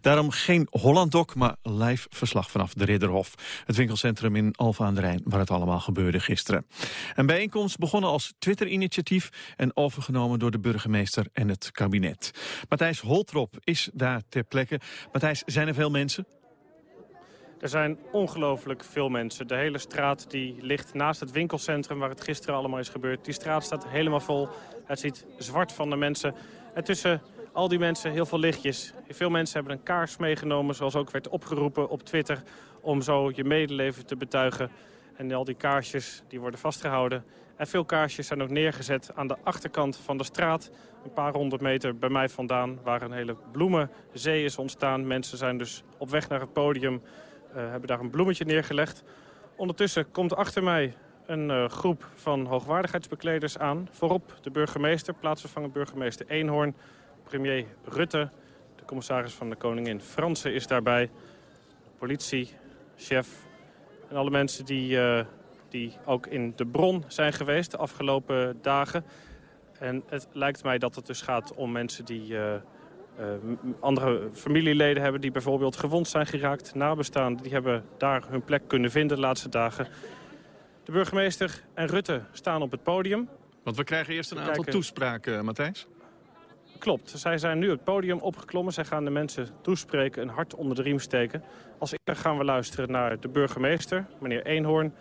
Daarom geen Hollandok, maar live verslag vanaf de Ridderhof. Het winkelcentrum in Alfa aan de Rijn, waar het allemaal gebeurde gisteren. Een bijeenkomst begonnen als Twitter-initiatief... en overgenomen door de burgemeester en het kabinet. Matthijs Holtrop is daar ter plekke. Matthijs, zijn er veel mensen? Er zijn ongelooflijk veel mensen. De hele straat die ligt naast het winkelcentrum waar het gisteren allemaal is gebeurd. Die straat staat helemaal vol. Het ziet zwart van de mensen. En tussen al die mensen heel veel lichtjes. Veel mensen hebben een kaars meegenomen, zoals ook werd opgeroepen op Twitter... om zo je medeleven te betuigen. En al die kaarsjes die worden vastgehouden. En veel kaarsjes zijn ook neergezet aan de achterkant van de straat. Een paar honderd meter bij mij vandaan, waar een hele bloemenzee is ontstaan. Mensen zijn dus op weg naar het podium uh, hebben daar een bloemetje neergelegd. Ondertussen komt achter mij een uh, groep van hoogwaardigheidsbekleders aan. Voorop de burgemeester, plaatsvervangend burgemeester Eenhoorn, premier Rutte... de commissaris van de Koningin Fransen is daarbij, politie, chef... en alle mensen die, uh, die ook in de bron zijn geweest de afgelopen dagen. En het lijkt mij dat het dus gaat om mensen die... Uh, andere familieleden hebben die bijvoorbeeld gewond zijn geraakt. Nabestaanden die hebben daar hun plek kunnen vinden de laatste dagen. De burgemeester en Rutte staan op het podium. Want we krijgen eerst een aantal toespraken, Matthijs. Klopt. Zij zijn nu het podium opgeklommen. Zij gaan de mensen toespreken, een hart onder de riem steken. Als eerder gaan we luisteren naar de burgemeester, meneer Eenhoorn.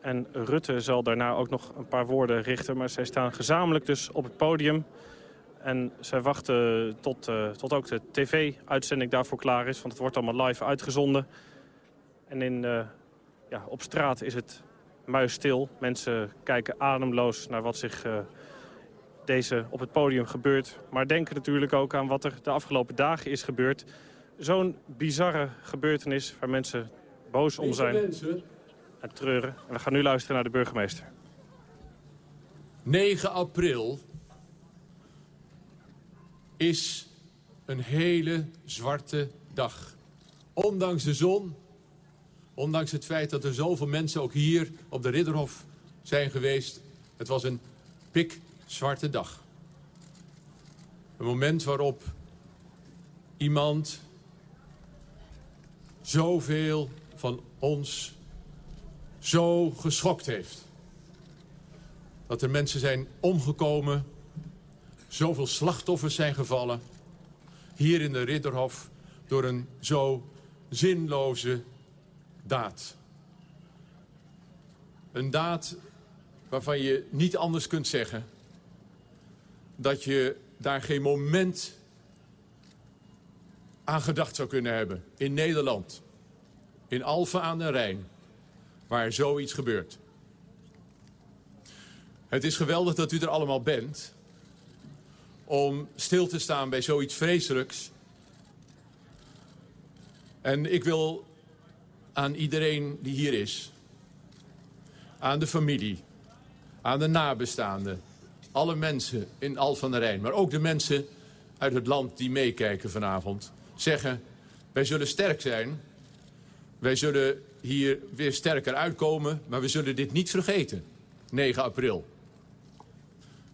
En Rutte zal daarna ook nog een paar woorden richten. Maar zij staan gezamenlijk dus op het podium. En zij wachten tot, uh, tot ook de tv-uitzending daarvoor klaar is. Want het wordt allemaal live uitgezonden. En in, uh, ja, op straat is het muisstil. Mensen kijken ademloos naar wat zich uh, deze op het podium gebeurt. Maar denken natuurlijk ook aan wat er de afgelopen dagen is gebeurd. Zo'n bizarre gebeurtenis waar mensen boos om zijn en treuren. En we gaan nu luisteren naar de burgemeester. 9 april is een hele zwarte dag. Ondanks de zon, ondanks het feit dat er zoveel mensen ook hier op de Ridderhof zijn geweest. Het was een pikzwarte dag. Een moment waarop iemand zoveel van ons zo geschokt heeft. Dat er mensen zijn omgekomen zoveel slachtoffers zijn gevallen... hier in de Ridderhof door een zo zinloze daad. Een daad waarvan je niet anders kunt zeggen... dat je daar geen moment aan gedacht zou kunnen hebben. In Nederland, in Alphen aan den Rijn, waar zoiets gebeurt. Het is geweldig dat u er allemaal bent om stil te staan bij zoiets vreselijks. En ik wil aan iedereen die hier is, aan de familie, aan de nabestaanden, alle mensen in Al van der Rijn, maar ook de mensen uit het land die meekijken vanavond, zeggen, wij zullen sterk zijn, wij zullen hier weer sterker uitkomen, maar we zullen dit niet vergeten, 9 april.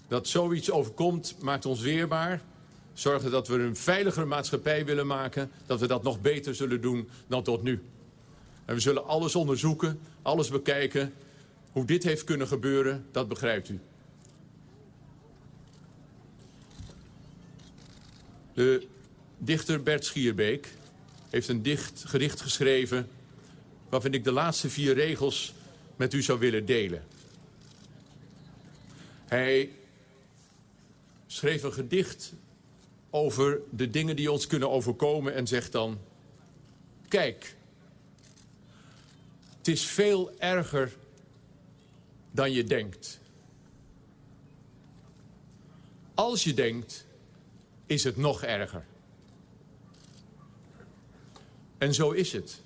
Dat zoiets overkomt maakt ons weerbaar. Zorgen dat we een veiligere maatschappij willen maken. Dat we dat nog beter zullen doen dan tot nu. En we zullen alles onderzoeken, alles bekijken. Hoe dit heeft kunnen gebeuren, dat begrijpt u. De dichter Bert Schierbeek heeft een dicht, gedicht geschreven... waarvan ik de laatste vier regels met u zou willen delen. Hij schreef een gedicht over de dingen die ons kunnen overkomen en zegt dan... Kijk, het is veel erger dan je denkt. Als je denkt, is het nog erger. En zo is het.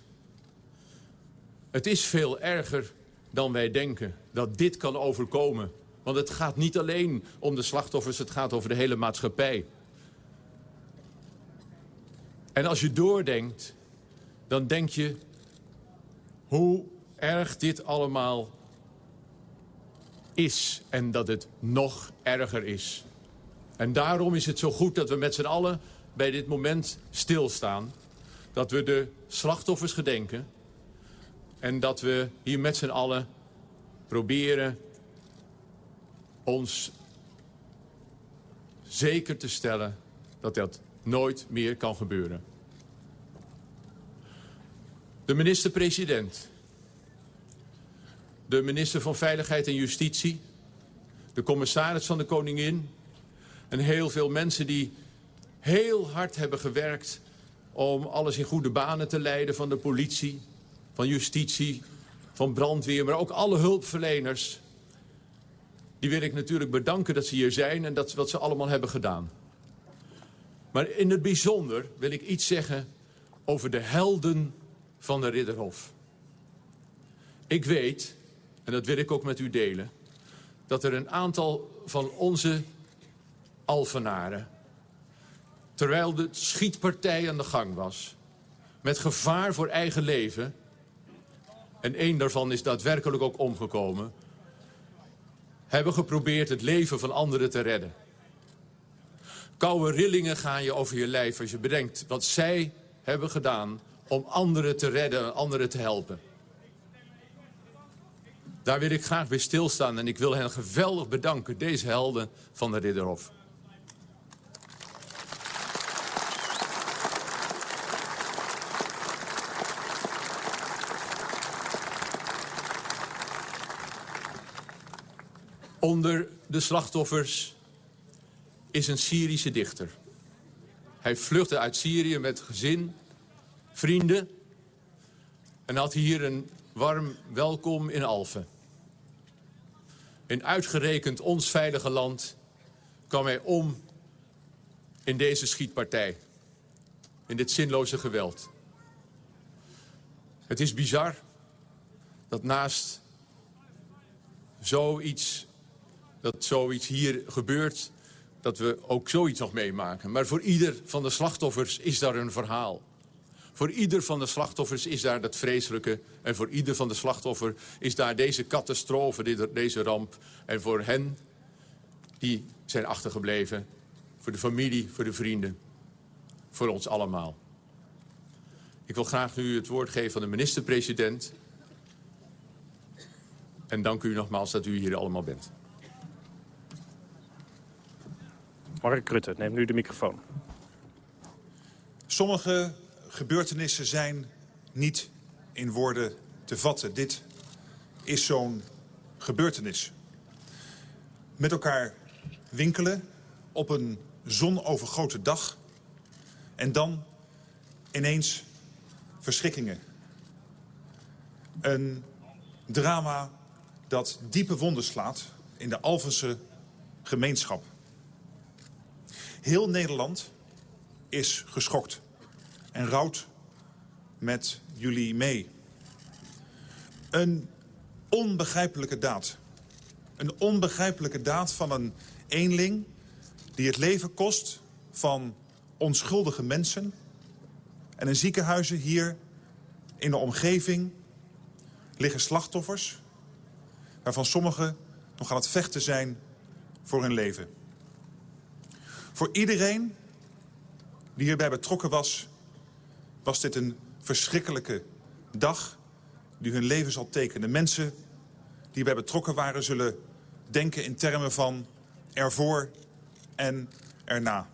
Het is veel erger dan wij denken dat dit kan overkomen want het gaat niet alleen om de slachtoffers, het gaat over de hele maatschappij. En als je doordenkt, dan denk je hoe erg dit allemaal is en dat het nog erger is. En daarom is het zo goed dat we met z'n allen bij dit moment stilstaan. dat we de slachtoffers gedenken... en dat we hier met z'n allen proberen ons zeker te stellen dat dat nooit meer kan gebeuren. De minister-president, de minister van Veiligheid en Justitie... de commissaris van de Koningin en heel veel mensen die heel hard hebben gewerkt... om alles in goede banen te leiden van de politie, van justitie, van brandweer... maar ook alle hulpverleners. Die wil ik natuurlijk bedanken dat ze hier zijn en dat wat ze allemaal hebben gedaan. Maar in het bijzonder wil ik iets zeggen over de helden van de Ridderhof. Ik weet, en dat wil ik ook met u delen... dat er een aantal van onze Alphenaren... terwijl de schietpartij aan de gang was... met gevaar voor eigen leven... en één daarvan is daadwerkelijk ook omgekomen... hebben geprobeerd het leven van anderen te redden. Koude rillingen gaan je over je lijf als je bedenkt wat zij hebben gedaan om anderen te redden en anderen te helpen. Daar wil ik graag bij stilstaan en ik wil hen geweldig bedanken, deze helden van de Ridderhof. Onder de slachtoffers is een Syrische dichter. Hij vluchtte uit Syrië met gezin vrienden. En had hier een warm welkom in Alphen. In uitgerekend ons veilige land kwam hij om in deze schietpartij. In dit zinloze geweld. Het is bizar dat naast zoiets, dat zoiets hier gebeurt... dat we ook zoiets nog meemaken. Maar voor ieder van de slachtoffers is daar een verhaal. Voor ieder van de slachtoffers is daar dat vreselijke. En voor ieder van de slachtoffer is daar deze catastrofe, deze ramp. En voor hen die zijn achtergebleven. Voor de familie, voor de vrienden. Voor ons allemaal. Ik wil graag nu het woord geven aan de minister-president. En dank u nogmaals dat u hier allemaal bent. Mark Rutte, neem nu de microfoon. Sommige gebeurtenissen zijn niet in woorden te vatten. Dit is zo'n gebeurtenis. Met elkaar winkelen op een zonovergoten dag. En dan ineens verschrikkingen. Een drama dat diepe wonden slaat in de Alphense gemeenschap. Heel Nederland is geschokt en rouwt met jullie mee. Een onbegrijpelijke daad. Een onbegrijpelijke daad van een eenling die het leven kost van onschuldige mensen. En in ziekenhuizen hier in de omgeving liggen slachtoffers... waarvan sommigen nog aan het vechten zijn voor hun leven. Voor iedereen die hierbij betrokken was was dit een verschrikkelijke dag die hun leven zal tekenen. Mensen die bij betrokken waren zullen denken in termen van ervoor en erna.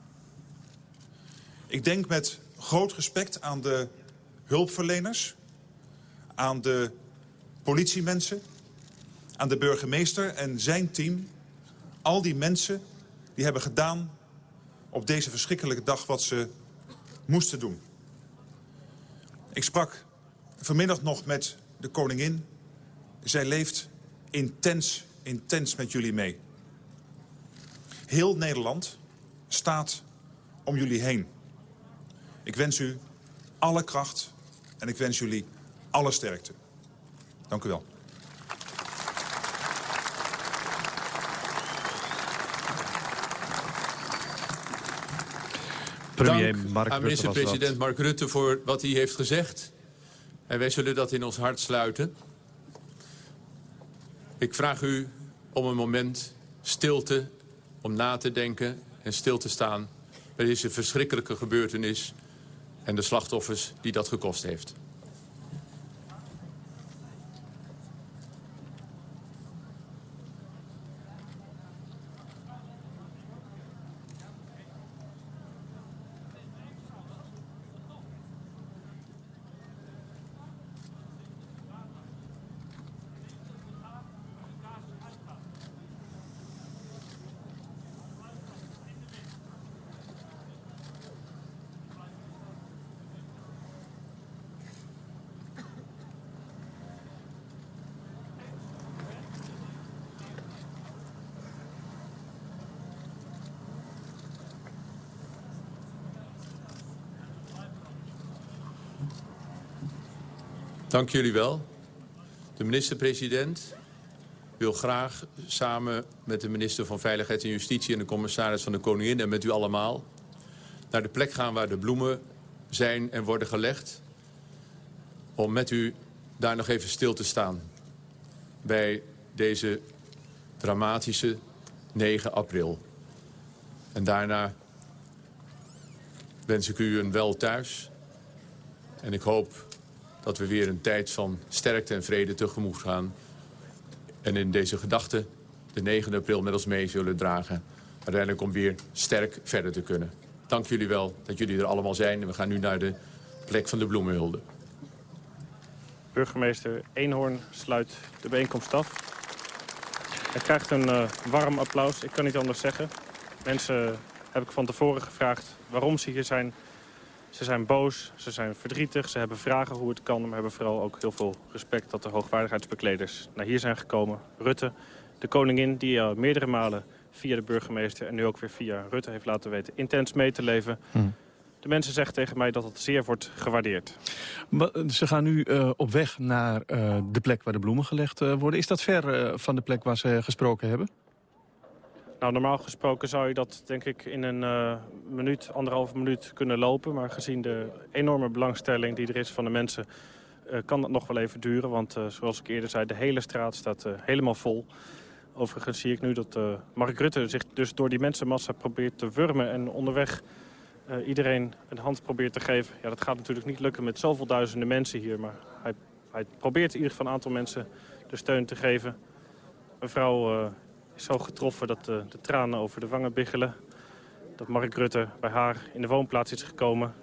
Ik denk met groot respect aan de hulpverleners, aan de politiemensen, aan de burgemeester en zijn team. Al die mensen die hebben gedaan op deze verschrikkelijke dag wat ze moesten doen. Ik sprak vanmiddag nog met de koningin. Zij leeft intens, intens met jullie mee. Heel Nederland staat om jullie heen. Ik wens u alle kracht en ik wens jullie alle sterkte. Dank u wel. Premier Mark aan minister-president Mark Rutte voor wat hij heeft gezegd. En wij zullen dat in ons hart sluiten. Ik vraag u om een moment stilte, om na te denken en stil te staan bij deze verschrikkelijke gebeurtenis. en de slachtoffers die dat gekost heeft. Dank jullie wel. De minister-president wil graag samen met de minister van Veiligheid en Justitie... en de commissaris van de Koningin en met u allemaal... naar de plek gaan waar de bloemen zijn en worden gelegd... om met u daar nog even stil te staan. Bij deze dramatische 9 april. En daarna wens ik u een wel thuis. En ik hoop dat we weer een tijd van sterkte en vrede tegemoet gaan. En in deze gedachte de 9 april met ons mee zullen dragen. Uiteindelijk om weer sterk verder te kunnen. Dank jullie wel dat jullie er allemaal zijn. We gaan nu naar de plek van de bloemenhulde. Burgemeester Eenhoorn sluit de bijeenkomst af. Hij krijgt een uh, warm applaus, ik kan niet anders zeggen. Mensen heb ik van tevoren gevraagd waarom ze hier zijn. Ze zijn boos, ze zijn verdrietig, ze hebben vragen hoe het kan... maar hebben vooral ook heel veel respect dat de hoogwaardigheidsbekleders naar hier zijn gekomen. Rutte, de koningin, die al meerdere malen via de burgemeester... en nu ook weer via Rutte heeft laten weten intens mee te leven... Hm. De mensen zeggen tegen mij dat het zeer wordt gewaardeerd. Ze gaan nu uh, op weg naar uh, de plek waar de bloemen gelegd uh, worden. Is dat ver van de plek waar ze gesproken hebben? Nou, normaal gesproken zou je dat denk ik in een uh, minuut, anderhalve minuut kunnen lopen. Maar gezien de enorme belangstelling die er is van de mensen... Uh, kan dat nog wel even duren. Want uh, zoals ik eerder zei, de hele straat staat helemaal vol. Overigens zie ik nu dat Mark Rutte zich dus door die mensenmassa probeert te wurmen... en onderweg iedereen een hand probeert te geven. Ja, dat gaat natuurlijk niet lukken met zoveel duizenden mensen hier. Maar hij, hij probeert in ieder geval een aantal mensen de steun te geven. Zo getroffen dat de, de tranen over de wangen biggelen. Dat Mark Rutte bij haar in de woonplaats is gekomen.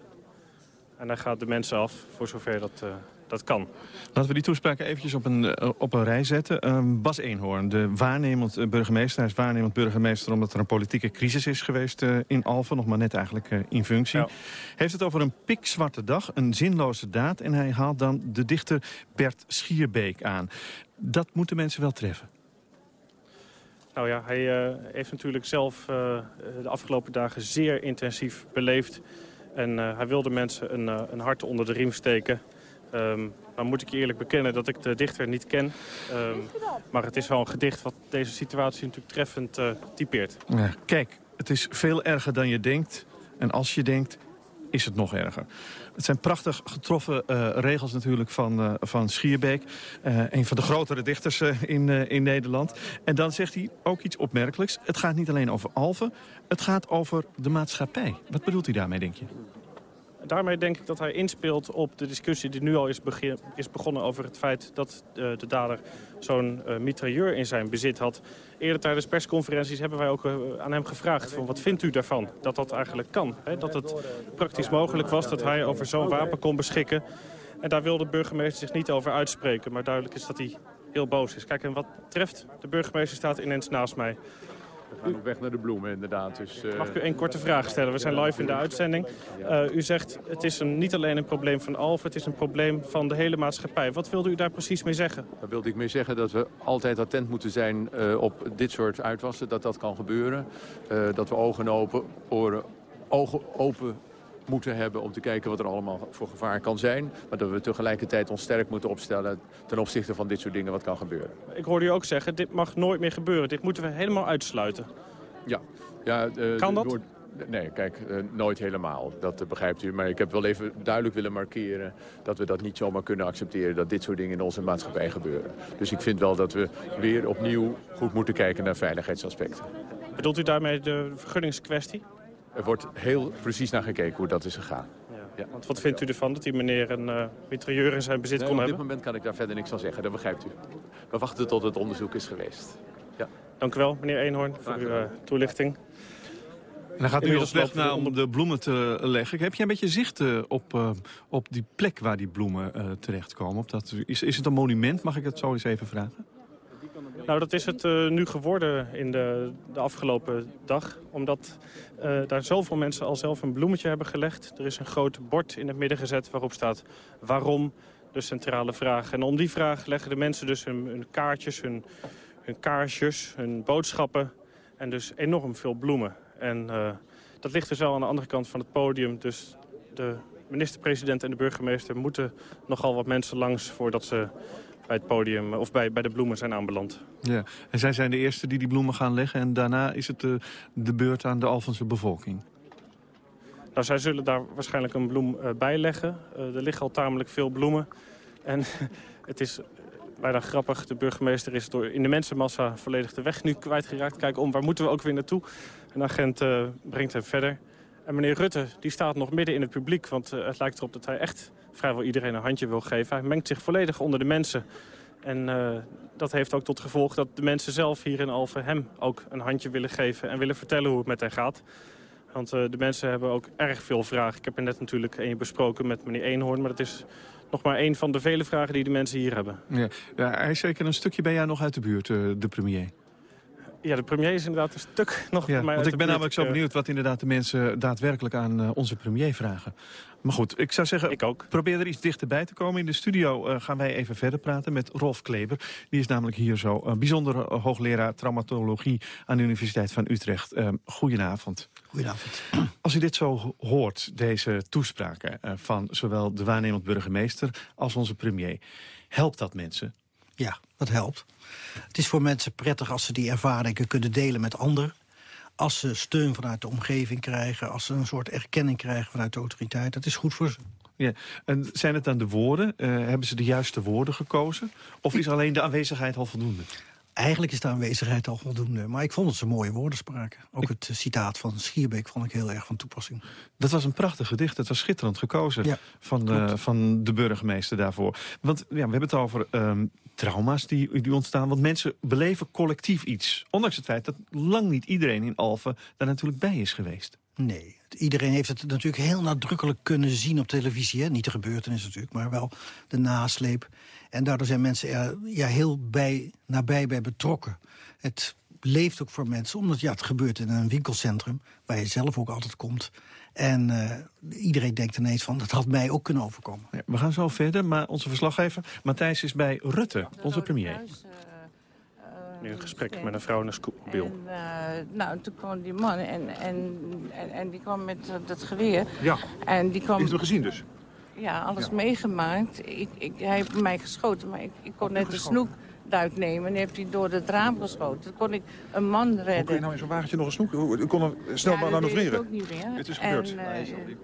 En hij gaat de mensen af, voor zover dat, uh, dat kan. Laten we die toespraken eventjes op een, uh, op een rij zetten. Uh, Bas Eenhoorn, de waarnemend eh, burgemeester. Hij is waarnemend burgemeester omdat er een politieke crisis is geweest in Alphen. Nog maar net eigenlijk in functie. Ja. Heeft het over een pikzwarte dag, een zinloze daad. En hij haalt dan de dichter Bert Schierbeek aan. Dat moeten mensen wel treffen. Nou ja, hij uh, heeft natuurlijk zelf uh, de afgelopen dagen zeer intensief beleefd. En uh, hij wilde mensen een, een, hart onder de riem steken. Um, maar moet ik eerlijk bekennen dat ik de dichter niet ken. Um, maar het is wel een gedicht wat deze situatie natuurlijk treffend typeert. Ja, kijk, het is veel erger dan je denkt. En als je denkt, is het nog erger. Het zijn prachtig getroffen uh, regels natuurlijk van, uh, van Schierbeek. Uh, een van de grotere dichters in, in Nederland. En dan zegt hij ook iets opmerkelijks. Het gaat niet alleen over Alphen, het gaat over de maatschappij. Wat bedoelt hij daarmee, denk je? Daarmee denk ik dat hij inspeelt op de discussie die nu al is, is begonnen over het feit dat uh, de dader zo'n uh, mitrailleur in zijn bezit had. Eerder tijdens persconferenties hebben wij ook uh, aan hem gevraagd van wat vindt u daarvan dat dat eigenlijk kan. Hè? Dat het praktisch mogelijk was dat hij over zo'n wapen kon beschikken. En daar wil de burgemeester zich niet over uitspreken, maar duidelijk is dat hij heel boos is. Kijk, en wat treft, de burgemeester staat ineens naast mij. We gaan op weg naar de bloemen, inderdaad. Dus, uh... Mag ik u één korte vraag stellen? We zijn live in de uitzending. Uh, u zegt, het is een, niet alleen een probleem van Alphen, het is een probleem van de hele maatschappij. Wat wilde u daar precies mee zeggen? Daar wilde ik mee zeggen dat we altijd attent moeten zijn uh, op dit soort uitwassen. Dat dat kan gebeuren. dat we ogen open, oren, ogen open moeten hebben om te kijken wat er allemaal voor gevaar kan zijn. Maar dat we tegelijkertijd ons sterk moeten opstellen ten opzichte van dit soort dingen wat kan gebeuren. Ik hoorde u ook zeggen, dit mag nooit meer gebeuren. Dit moeten we helemaal uitsluiten. Ja. ja uh, kan dat? Nee, kijk, uh, nooit helemaal. Dat uh, begrijpt u. Maar ik heb wel even duidelijk willen markeren... dat we dat niet zomaar kunnen accepteren... dat dit soort dingen in onze maatschappij gebeuren. Dus ik vind wel dat we weer opnieuw goed moeten kijken naar veiligheidsaspecten. Bedoelt u daarmee de vergunningskwestie? Er wordt heel precies naar gekeken hoe dat is gegaan. Ja. Ja. Want wat vindt u ervan dat die meneer een uh, mitrailleur in zijn bezit nee, kon op hebben? dit moment kan ik daar verder niks van zeggen, dat begrijpt u. We wachten tot het onderzoek is geweest. Ja. Dank u wel, meneer Eenhoorn, voor uw uh, toelichting. En dan gaat u Inmiddels op weg lopen we naar om de bloemen te leggen. Heb je een beetje zicht eh, op, eh, op die plek waar die bloemen eh, terechtkomen? Op dat, is, is het een monument, mag ik het zo eens even vragen? Nou, dat is het eh, nu geworden in de, de afgelopen dag. Omdat eh, daar zoveel mensen al zelf een bloemetje hebben gelegd. Er is een groot bord in het midden gezet waarop staat waarom de centrale vraag. En om die vraag leggen de mensen dus hun, hun kaartjes, hun, hun kaarsjes, hun boodschappen. En dus enorm veel bloemen. En eh, dat ligt dus wel aan de andere kant van het podium. Dus de minister-president en de burgemeester moeten nogal wat mensen langs... voordat ze bij het podium of bij, bij de bloemen zijn aanbeland. Ja. En zij zijn de eerste die die bloemen gaan leggen. En daarna is het de, de beurt aan de Alphense bevolking. Nou, zij zullen daar waarschijnlijk een bloem eh, bij leggen. Eh, er liggen al tamelijk veel bloemen. En het is bijna grappig. De burgemeester is door in de mensenmassa volledig de weg nu kwijtgeraakt. Kijk om, waar moeten we ook weer naartoe? Een agent eh, brengt hem verder. En meneer Rutte die staat nog midden in het publiek. Want eh, het lijkt erop dat hij echt vrijwel iedereen een handje wil geven. Hij mengt zich volledig onder de mensen. En eh, dat heeft ook tot gevolg dat de mensen zelf hier in Alphen hem ook een handje willen geven... en willen vertellen hoe het met hen gaat. Want eh, de mensen hebben ook erg veel vragen. Ik heb er net natuurlijk een besproken met meneer Eenhoorn... maar dat is nog maar één van de vele vragen die de mensen hier hebben. Ja. Ja, hij is zeker een stukje bij jou nog uit de buurt, eh, de premier. Ja, de premier is inderdaad een stuk nog Ja, want ik ben namelijk zo benieuwd wat inderdaad de mensen daadwerkelijk aan onze premier vragen. Maar goed, ik zou zeggen, Ik ook. probeer er iets dichterbij te komen. In de studio eh, gaan wij even verder praten met Rolf Kleber. Die is namelijk hier zo uh, bijzonder uh, hoogleraar traumatologie aan de Universiteit van Utrecht. Uh, goedenavond. Goedenavond. Als u dit zo hoort, deze toespraken uh, van zowel de waarnemend burgemeester als onze premier, helpt dat mensen? Ja, dat helpt. Het is voor mensen prettig als ze die ervaringen kunnen delen met anderen. Als ze steun vanuit de omgeving krijgen, als ze een soort erkenning krijgen vanuit de autoriteit. Dat is goed voor ze. Ja. En zijn het dan de woorden? Uh, hebben ze de juiste woorden gekozen? Of is alleen de aanwezigheid al voldoende? Eigenlijk is de aanwezigheid al voldoende. Maar ik vond het ze mooie woorden spraken. Ook ik... het citaat van Schierbeek vond ik heel erg van toepassing. Dat was een prachtig gedicht. Het was schitterend gekozen ja, van, uh, van de burgemeester daarvoor. Want ja, we hebben het over um, trauma's die, die ontstaan. Want mensen beleven collectief iets. Ondanks het feit dat lang niet iedereen in Alphen daar natuurlijk bij is geweest. Nee, iedereen heeft het natuurlijk heel nadrukkelijk kunnen zien op televisie. Hè? Niet de gebeurtenis natuurlijk, maar wel de nasleep. En daardoor zijn mensen er ja, heel bij, nabij bij betrokken. Het leeft ook voor mensen, omdat ja, het gebeurt in een winkelcentrum... waar je zelf ook altijd komt. En uh, iedereen denkt ineens van, dat had mij ook kunnen overkomen. Ja, we gaan zo verder, maar onze verslaggever Matthijs is bij Rutte, onze premier. Thuis, uh, nu een gesprek met een vrouw in een scootmobiel. En, uh, nou, toen kwam die man en, en, en, en die kwam met uh, dat geweer. Ja, en die kwam, u gezien dus? Ja, alles ja. meegemaakt. Ik, ik, hij heeft mij geschoten, maar ik, ik kon net de snoekduik nemen. En heeft hij door het raam geschoten. Toen kon ik een man redden. Hoe kun je nou in zo'n wagentje nog een snoek? U kon hem snel ja, manoeuvreren? Ook niet meer. Het is gebeurd. En, uh,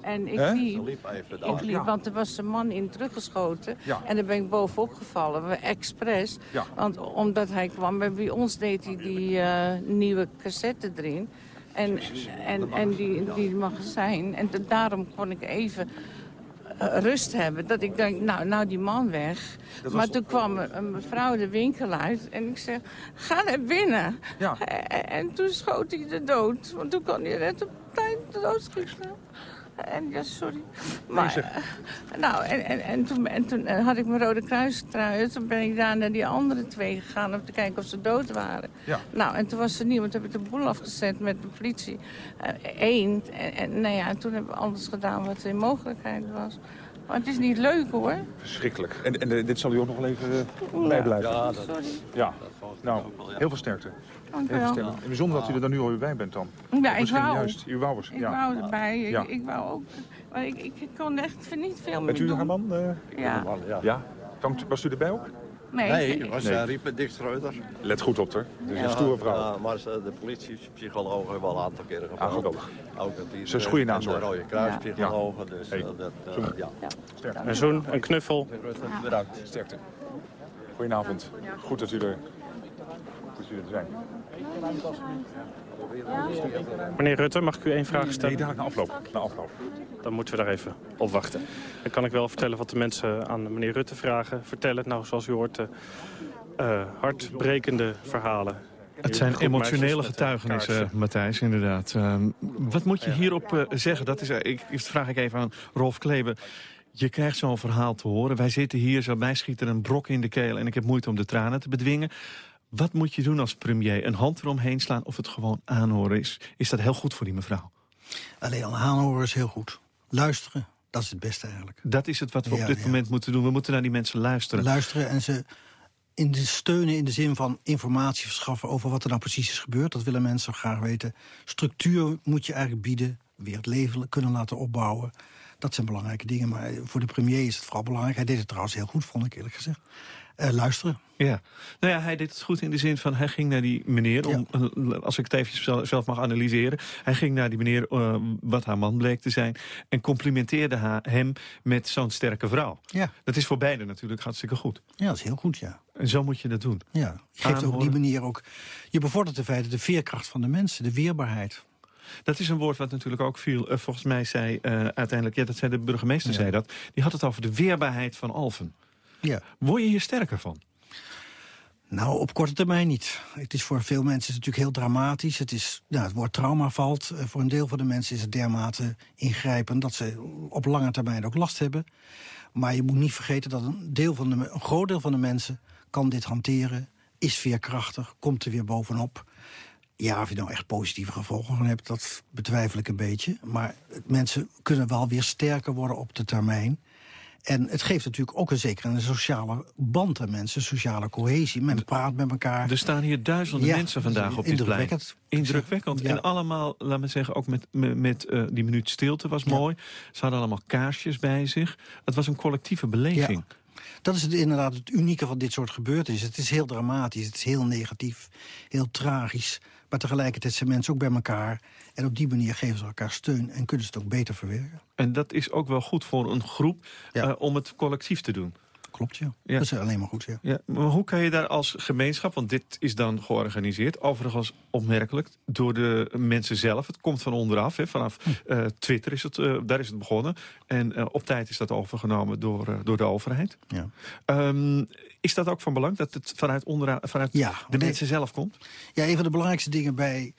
en ik He? liep, ik liep want er was een man in teruggeschoten. Ja. En daar ben ik bovenop gevallen, we expres. Ja. Want omdat hij kwam, bij ons deed hij die uh, nieuwe cassette erin. En, en, en die, die magazijn. En daarom kon ik even rust hebben. Dat ik denk, nou, nou die man weg. Maar toen kwam een mevrouw de winkel uit. En ik zeg, ga naar binnen. Ja. En, en toen schoot hij de dood. Want toen kon hij net op tijd de dood schieten. En ja, sorry. Maar, uh, nou, en, en, en, toen, en toen had ik mijn Rode Kruis trui. Toen ben ik daar naar die andere twee gegaan om te kijken of ze dood waren. Ja. Nou, en toen was ze niet, want toen heb ik de boel afgezet met de politie. Eén. Uh, en, en, nou ja, en toen hebben we alles gedaan wat in mogelijkheid was. Maar het is niet leuk, hoor. Verschrikkelijk. En, en dit zal u ook nog wel even uh, bijblijven? Ja, dat, sorry. Ja, nou, heel veel sterkte. Dank. En bijzonder dat u er dan nu alweer bij bent dan. Ja, ik wou. Juist, u wou eens. Ik ja. wou erbij. Ja. Ik, wou ook. Maar ik, ik kon echt niet veel meer Bent u doen. haar man? Uh... Ja. ja. ja. Was u erbij ook? Nee, nee het was nee. Uh, Riepen Dick Schreuder. Let goed op, hoor. Het is een stoere vrouw. Ja, maar de politiepsycholoog heeft wel een aantal keren. Ah, geweldig. Ook dat die Ze is goede nazorg. De Rode Kruispsychologen. Ja. Dus hey. uh, dat, uh, ja. Sterkte. Een zoen, een knuffel. Bedankt. Sterkte. Goedenavond. Goed dat u er, goed dat u er zijn. Meneer Rutte, mag ik u één vraag stellen? Nee, dadelijk na afloop. Na afloop. Dan moeten we daar even op wachten. Dan kan ik wel vertellen wat de mensen aan meneer Rutte vragen. Vertellen, nou, zoals u hoort, eh, eh, hartbrekende verhalen. Het zijn emotionele eh, getuigenissen. Matthijs, inderdaad. Ehm, wat moet je hierop eh, zeggen? Dat is, ik, dat vraag ik even aan Rolf Kleber. Je krijgt zo'n verhaal te horen. Wij zitten hier, zo mij schiet er een brok in de keel... en ik heb moeite om de tranen te bedwingen. Wat moet je doen als premier? Een hand eromheen slaan of het gewoon aanhoren is? Is dat heel goed voor die mevrouw? Alleen al aanhoren is heel goed. Luisteren, dat is het beste eigenlijk. Dat is het wat we Ja, op dit ja. moment moeten doen. We moeten naar die mensen luisteren. Luisteren en ze in de steunen in de zin van informatie verschaffen... over wat er nou precies is gebeurd. Dat willen mensen graag weten. Structuur moet je eigenlijk bieden. Weer het leven kunnen laten opbouwen. Dat zijn belangrijke dingen. Maar voor de premier is het vooral belangrijk. Hij deed het trouwens heel goed, vond ik eerlijk gezegd. Eh, luisteren. Ja. Nou ja, hij deed het goed in de zin van... hij ging naar die meneer, om, eh, als ik het even zelf- mag analyseren... hij ging naar die meneer, eh, wat haar man bleek te zijn... en complimenteerde haar, hem met zo'n sterke vrouw. Ja. Dat is voor beiden natuurlijk hartstikke goed. Ja, dat is heel goed, ja. En zo moet je dat doen. Ja, je geeft op die Aanhoren. manier ook... Je bevordert in feite de veerkracht van de mensen, de weerbaarheid. Dat is een woord wat natuurlijk ook viel. volgens mij zei uiteindelijk, ja, dat zei de burgemeester, Ja. zei dat. Die had het over de weerbaarheid van Alphen. Ja. Word je hier sterker van? Nou, op korte termijn niet. Het is voor veel mensen natuurlijk heel dramatisch. Het, is, nou, het woord trauma valt. Eh, Voor een deel van de mensen is het dermate ingrijpend... dat ze op lange termijn ook last hebben. Maar je moet niet vergeten dat een, deel van de, een groot deel van de mensen... kan dit hanteren, is veerkrachtig, komt er weer bovenop. Ja, of je nou echt positieve gevolgen van hebt, dat betwijfel ik een beetje. Maar mensen kunnen wel weer sterker worden op de termijn. En het geeft natuurlijk ook een zekere een sociale band aan mensen, sociale cohesie. Men praat met elkaar. Er staan hier duizenden Ja, mensen vandaag op dit plein. indrukwekkend. Indrukwekkend. Ja. En allemaal, laat me zeggen, ook met, met, met, eh, die minuut stilte was mooi. Ze hadden allemaal kaarsjes bij zich. Het was een collectieve beleving. Dat is het, inderdaad het unieke van dit soort gebeurtenissen. Het is heel dramatisch, het is heel negatief, heel tragisch. Maar tegelijkertijd zijn mensen ook bij elkaar. En op die manier geven ze elkaar steun en kunnen ze het ook beter verwerken. En dat is ook wel goed voor een groep Ja. eh, om het collectief te doen. Klopt, ja. Ja. Dat is alleen maar goed, ja. Ja, maar hoe kan je daar als gemeenschap, want dit is dan georganiseerd... overigens opmerkelijk door de mensen zelf. Het komt van onderaf, hè, vanaf eh, Twitter is het, eh, daar is het begonnen. En op tijd is dat overgenomen door, door de overheid. Ja. Ehm, is dat ook van belang, dat het vanuit, onderaan, vanuit Ja, de mensen zelf komt? Ja, een van de belangrijkste dingen bij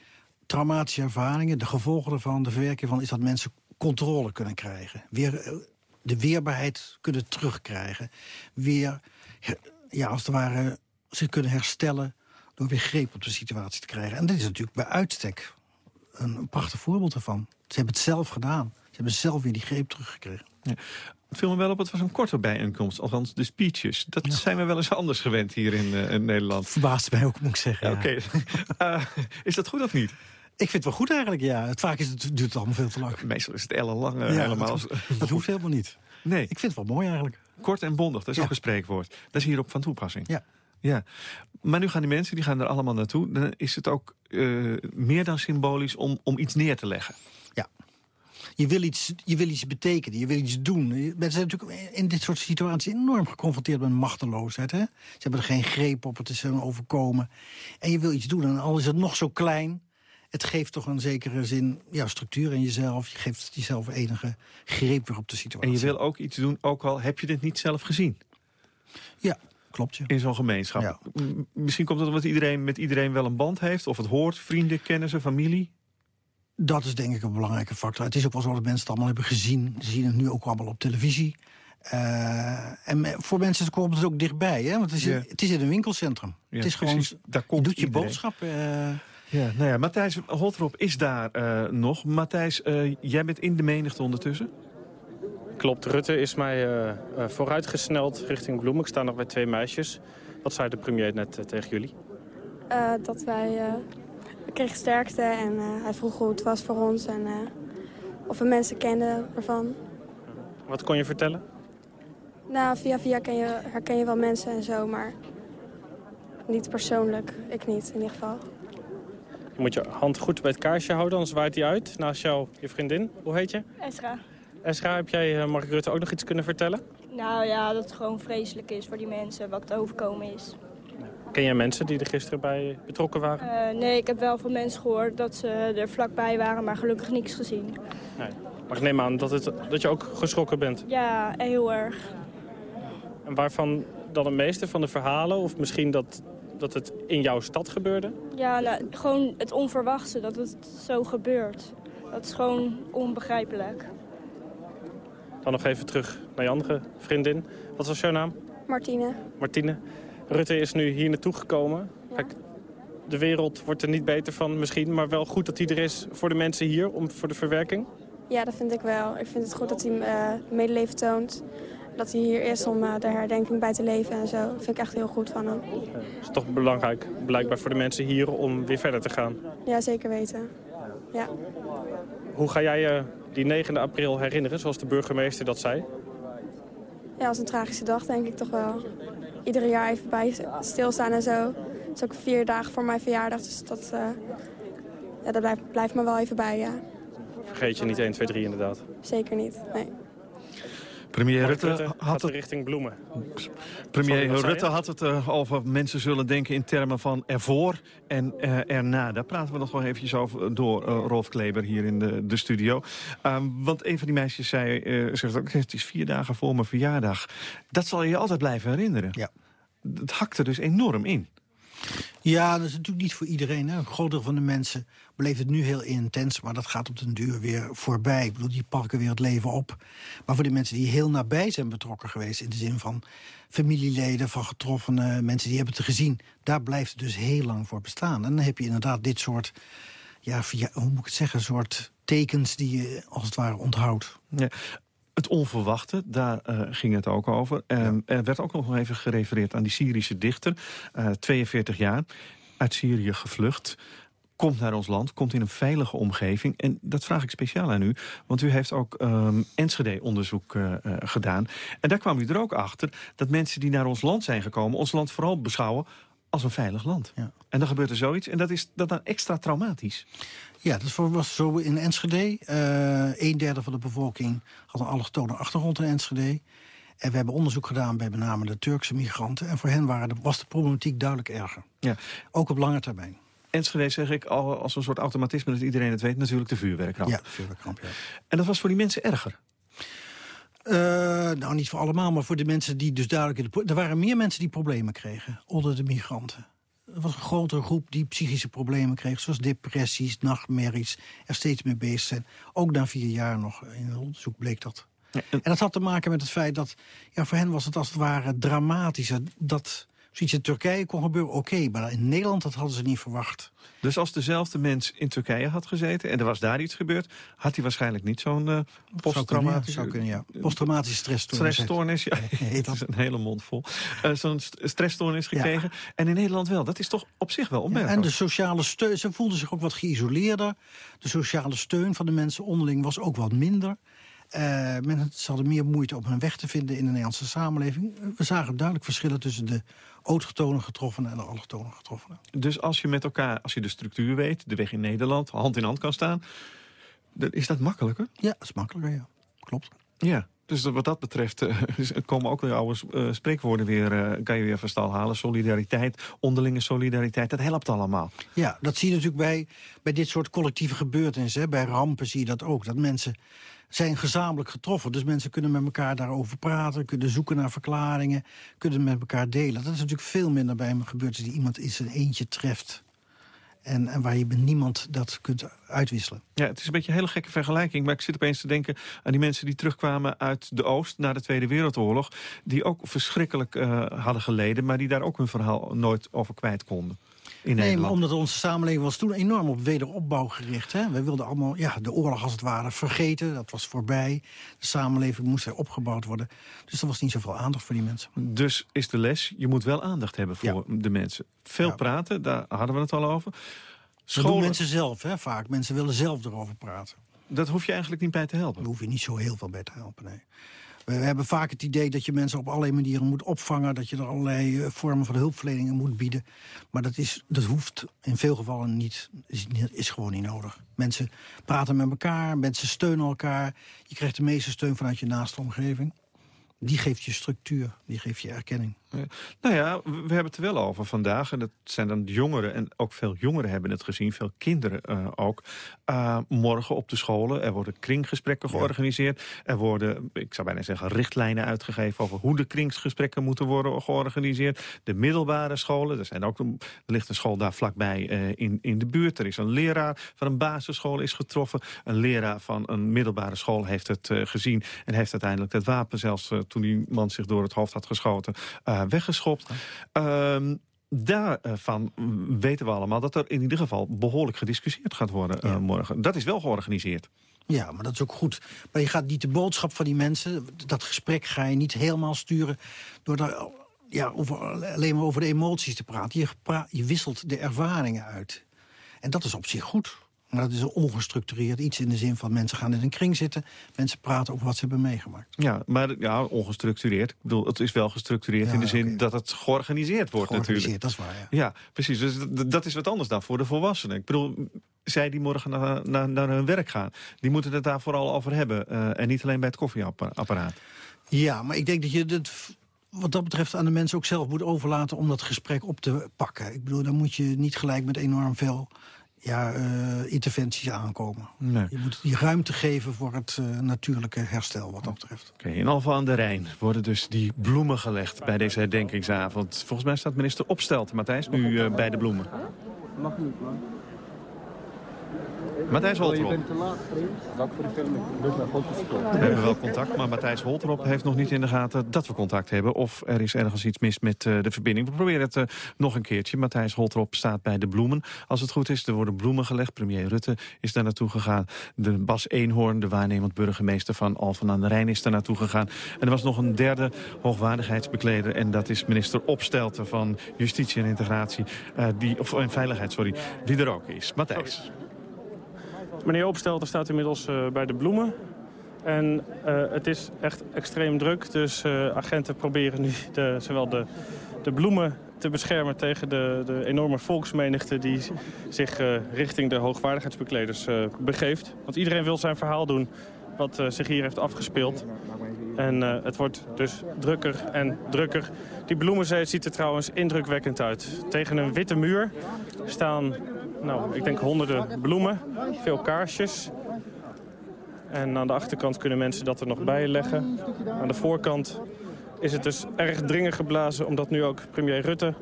traumatische ervaringen... de gevolgen ervan, de verwerking van... is dat mensen controle kunnen krijgen. Weer eh, de weerbaarheid kunnen terugkrijgen. Weer, ja, als het ware, zich kunnen herstellen... door weer greep op de situatie te krijgen. En dit is natuurlijk bij uitstek een, prachtig voorbeeld ervan. Ze hebben het zelf gedaan. Ze hebben zelf weer die greep teruggekregen. Ja. Het viel me wel op, het was een korte bijeenkomst. Althans, de speeches. Dat zijn we wel eens anders gewend hier in, eh, in Nederland. Verbaast mij ook, moet ik zeggen. ja. Oké. Eh, is dat goed of niet? Ik vind het wel goed eigenlijk, ja. Het vaak is het, duurt het allemaal veel te lang. Meestal is het ellenlang eh, Ja, helemaal. Dat, dat hoeft helemaal niet. Nee, Ik vind het wel mooi eigenlijk. kort en bondig, dat is Ja. ook een spreekwoord. Dat is hier op van toepassing. Ja. Ja. Maar nu gaan die mensen die gaan er allemaal naartoe. Dan is het ook eh, meer dan symbolisch om, om iets neer te leggen. Je wil, iets, je wil iets betekenen, je wil iets doen. Mensen zijn natuurlijk in dit soort situaties enorm geconfronteerd met machteloosheid. Hè? Ze hebben er geen greep op, het is hun overkomen. En je wil iets doen, en al is het nog zo klein... het geeft toch een zekere zin ja, structuur in jezelf. Je geeft jezelf enige greep weer op de situatie. En je wil ook iets doen, ook al heb je dit niet zelf gezien. Ja, klopt je. In zo'n gemeenschap. Ja. Misschien komt het omdat iedereen met iedereen wel een band heeft. Of het hoort, vrienden, kennissen, familie. Dat is denk ik een belangrijke factor. Het is ook wel zo dat mensen het allemaal hebben gezien. Ze zien het nu ook allemaal op televisie. Eh, en voor mensen komt het ook dichtbij. Hè? Want het is, Ja. het is in een winkelcentrum. Ja, het is gewoon. Daar je komt doet je boodschap. eh, Ja, nou ja, Matthijs Holtrop is daar eh, nog. Matthijs, eh, jij bent in de menigte ondertussen. Klopt, Rutte is mij eh, eh, vooruitgesneld richting Bloemen. Ik sta nog bij twee meisjes. Wat zei de premier net tegen jullie? Eh, dat wij eh, we kregen sterkte en eh, hij vroeg hoe het was voor ons en eh, of we mensen kenden ervan. Wat kon je vertellen? Nou, via via ken je, herken je wel mensen en zo, maar niet persoonlijk. Ik niet, in ieder geval. Moet je hand goed bij het kaarsje houden, anders waait hij uit. Naast jou, je vriendin. Hoe heet je? Esra. Esra, heb jij eh, Mark Rutte ook nog iets kunnen vertellen? Nou ja, dat het gewoon vreselijk is voor die mensen, wat overkomen is. Ken jij mensen die er gisteren bij betrokken waren? Eh, nee, ik heb wel van mensen gehoord dat ze er vlakbij waren, maar gelukkig niks gezien. Nee. Maar ik neem aan dat, het, dat je ook geschrokken bent. Ja, heel erg. En waarvan dan het meeste van de verhalen? Of misschien dat, dat het in jouw stad gebeurde? Ja, nou, gewoon het onverwachte, dat het zo gebeurt. Dat is gewoon onbegrijpelijk. Dan nog even terug naar je andere vriendin. Wat was jouw naam? Martine. Martine. Rutte is nu hier naartoe gekomen. Kijk, de wereld wordt er niet beter van misschien, maar wel goed dat hij er is voor de mensen hier, om, voor de verwerking. Ja, dat vind ik wel. Ik vind het goed dat hij eh, medeleven toont. Dat hij hier is om uh, de herdenking bij te leven en zo. Dat vind ik echt heel goed van hem. Het is toch belangrijk, blijkbaar voor de mensen hier, om weer verder te gaan. Ja, zeker weten. Ja. Hoe ga jij je die 9 april herinneren, zoals de burgemeester dat zei? Ja, als een tragische dag denk ik toch wel. Iedere jaar even bij stilstaan en zo. Het is ook vier dagen voor mijn verjaardag, dus dat, uh, ja, dat blijft, blijft me wel even bij, ja. Vergeet je niet 1, 2, 3 inderdaad. Zeker niet, nee. Premier Rutte, Rutte had het, richting bloemen. premier Sorry, Rutte had het uh, over mensen zullen denken in termen van ervoor en uh, erna. Daar praten we nog wel eventjes over door uh, Rolf Kleber hier in de, de studio. Um, want een van die meisjes zei, zegt ook, het is vier dagen voor mijn verjaardag. Dat zal je je altijd blijven herinneren. Ja. Het hakte dus enorm in. Ja, dat is natuurlijk niet voor iedereen. Hè. Een groot deel van de mensen beleeft het nu heel intens... maar dat gaat op den duur weer voorbij. Ik bedoel, die pakken weer het leven op. Maar voor die mensen die heel nabij zijn betrokken geweest... in de zin van familieleden, van getroffenen, mensen die hebben het gezien... daar blijft het dus heel lang voor bestaan. En dan heb je inderdaad dit soort, ja, hoe moet ik het zeggen... soort tekens die je als het ware onthoudt. Ja. Het onverwachte, daar uh, ging het ook over. Um, ja. Er werd ook nog even gerefereerd aan die Syrische dichter, uh, 42 jaar, uit Syrië gevlucht. Komt naar ons land, komt in een veilige omgeving. En dat vraag ik speciaal aan u, want u heeft ook um, Enschede-onderzoek uh, gedaan. En daar kwam u er ook achter dat mensen die naar ons land zijn gekomen... ons land vooral beschouwen als een veilig land. Ja. En dan gebeurt er zoiets en dat is dat dan extra traumatisch. Ja, dat was zo in Enschede. Uh, een derde van de bevolking had een allochtone achtergrond in Enschede. En we hebben onderzoek gedaan bij met name de Turkse migranten. En voor hen waren de, was de problematiek duidelijk erger. Ja. Ook op lange termijn. Enschede zeg ik al als een soort automatisme dat iedereen het weet. Natuurlijk de vuurwerkramp. Ja, de vuurwerkramp, ja. En dat was voor die mensen erger? Uh, nou, niet voor allemaal, maar voor de mensen die dus duidelijk... In de, er waren meer mensen die problemen kregen onder de migranten. Was een grotere groep die psychische problemen kreeg... zoals depressies, nachtmerries, er steeds mee bezig zijn. Ook na vier jaar nog, in het onderzoek bleek dat. Ja, en... en dat had te maken met het feit dat... Ja, voor hen was het als het ware dramatischer... dat zoiets in Turkije kon gebeuren, oké. Okay, maar in Nederland, dat hadden ze niet verwacht. Dus als dezelfde mens in Turkije had gezeten... en er was daar iets gebeurd... had hij waarschijnlijk niet zo'n uh, posttraumatische... Zou kunnen, ja. Posttraumatische stressstoornis. Stressstoornis, ja. Dat is een hele mond vol. Uh, zo'n stressstoornis gekregen. Ja. En in Nederland wel. Dat is toch op zich wel opmerkelijk. Ja, en de sociale steun... Ze voelden zich ook wat geïsoleerder. De sociale steun van de mensen onderling was ook wat minder. Uh, men ze hadden meer moeite om hun weg te vinden in de Nederlandse samenleving. We zagen duidelijk verschillen tussen de autochtone getroffenen en de allochtone getroffenen. Dus als je met elkaar, als je de structuur weet, de weg in Nederland, hand in hand kan staan, is dat makkelijker? Ja, dat is makkelijker, ja. Klopt. Ja, dus wat dat betreft uh, komen ook de oude uh, spreekwoorden weer, kan je weer van stal halen. Solidariteit, onderlinge solidariteit, dat helpt allemaal. Ja, dat zie je natuurlijk bij, bij dit soort collectieve gebeurtenissen. Hè. Bij rampen zie je dat ook, dat mensen zijn gezamenlijk getroffen. Dus mensen kunnen met elkaar daarover praten, kunnen zoeken naar verklaringen, kunnen met elkaar delen. Dat is natuurlijk veel minder bij een gebeurtenis die iemand in zijn eentje treft. En, en waar je met niemand dat kunt uitwisselen. Ja, het is een beetje een hele gekke vergelijking. Maar ik zit opeens te denken aan die mensen die terugkwamen uit de Oost... na de Tweede Wereldoorlog. Die ook verschrikkelijk uh, hadden geleden... maar die daar ook hun verhaal nooit over kwijt konden. In nee, Nederland. maar omdat onze samenleving was toen enorm op wederopbouw gericht. Hè? We wilden allemaal ja, de oorlog als het ware vergeten. Dat was voorbij. De samenleving moest weer opgebouwd worden. Dus er was niet zoveel aandacht voor die mensen. Dus is de les, je moet wel aandacht hebben voor ja. de mensen. Veel ja. praten, daar hadden we het al over. Scholen... Dat doen mensen zelf, hè, vaak. Mensen willen zelf erover praten. Dat hoef je eigenlijk niet bij te helpen? Daar hoef je niet zo heel veel bij te helpen, nee. We hebben vaak het idee dat je mensen op allerlei manieren moet opvangen... dat je er allerlei vormen van hulpverleningen moet bieden. Maar dat, is, dat hoeft in veel gevallen niet, is, is gewoon niet nodig. Mensen praten met elkaar, mensen steunen elkaar. Je krijgt de meeste steun vanuit je naaste omgeving. Die geeft je structuur, die geeft je erkenning. Nou ja, we hebben het er wel over vandaag. En dat zijn dan de jongeren. En ook veel jongeren hebben het gezien. Veel kinderen uh, ook. Uh, morgen op de scholen. Er worden kringgesprekken georganiseerd. Er worden, ik zou bijna zeggen, richtlijnen uitgegeven... over hoe de kringgesprekken moeten worden georganiseerd. De middelbare scholen. Er, zijn ook, er ligt een school daar vlakbij uh, in, in de buurt. Er is een leraar van een basisschool is getroffen. Een leraar van een middelbare school heeft het gezien. En heeft uiteindelijk het wapen zelfs toen die man zich door het hoofd had geschoten uh, weggeschopt. Uh, daarvan weten we allemaal dat er in ieder geval behoorlijk gediscussieerd gaat worden uh, morgen. Dat is wel georganiseerd. Ja, maar dat is ook goed. Maar je gaat niet de boodschap van die mensen... dat gesprek ga je niet helemaal sturen... door daar ja, over, alleen maar over de emoties te praten. Je, pra je wisselt de ervaringen uit. En dat is op zich goed. Maar dat is een ongestructureerd iets in de zin van mensen gaan in een kring zitten. Mensen praten over wat ze hebben meegemaakt. Ja, maar ja, ongestructureerd. Ik bedoel, het is wel gestructureerd ja, in de zin okay. dat het georganiseerd wordt georganiseerd, natuurlijk. dat is waar, ja. Ja, precies. Dus dat is wat anders dan voor de volwassenen. Ik bedoel, zij die morgen naar, naar, naar hun werk gaan... die moeten het daar vooral over hebben. Uh, en niet alleen bij het koffieapparaat. Ja, maar ik denk dat je het wat dat betreft aan de mensen ook zelf moet overlaten... om dat gesprek op te pakken. Ik bedoel, dan moet je niet gelijk met enorm veel ja, uh, interventies aankomen. Nee. Je moet die ruimte geven voor het uh, natuurlijke herstel wat dat betreft. Okay, in Alphen aan de Rijn worden dus die bloemen gelegd bij deze herdenkingsavond. Volgens mij staat minister Opstelt, Matthijs, nu uh, bij de bloemen. Mag niet, man. Matthijs Holterop. Je bent te laat, vriend. Dank voor de filming. We hebben wel contact, maar Matthijs Holterop heeft nog niet in de gaten dat we contact hebben. Of er is ergens iets mis met uh, de verbinding. We proberen het uh, nog een keertje. Matthijs Holterop staat bij de bloemen. Als het goed is, er worden bloemen gelegd. Premier Rutte is daar naartoe gegaan. De Bas Eenhoorn, de waarnemend burgemeester van Alphen aan de Rijn, is daar naartoe gegaan. En er was nog een derde hoogwaardigheidsbekleder. En dat is minister Opstelten van Justitie en Integratie. Uh, die, of en Veiligheid, sorry. Die er ook is. Matthijs. Meneer Opstelten staat inmiddels uh, bij de bloemen. En uh, het is echt extreem druk. Dus uh, agenten proberen nu de, zowel de, de bloemen te beschermen tegen de, de enorme volksmenigte... die zich richting de hoogwaardigheidsbekleders begeeft. Want iedereen wil zijn verhaal doen wat zich hier heeft afgespeeld. En het wordt dus drukker en drukker. Die bloemenzee ziet er trouwens indrukwekkend uit. Tegen een witte muur staan nou, ik denk honderden bloemen, veel kaarsjes. En aan de achterkant kunnen mensen dat er nog bij leggen. Aan de voorkant is het dus erg dringend geblazen... omdat nu ook premier Rutte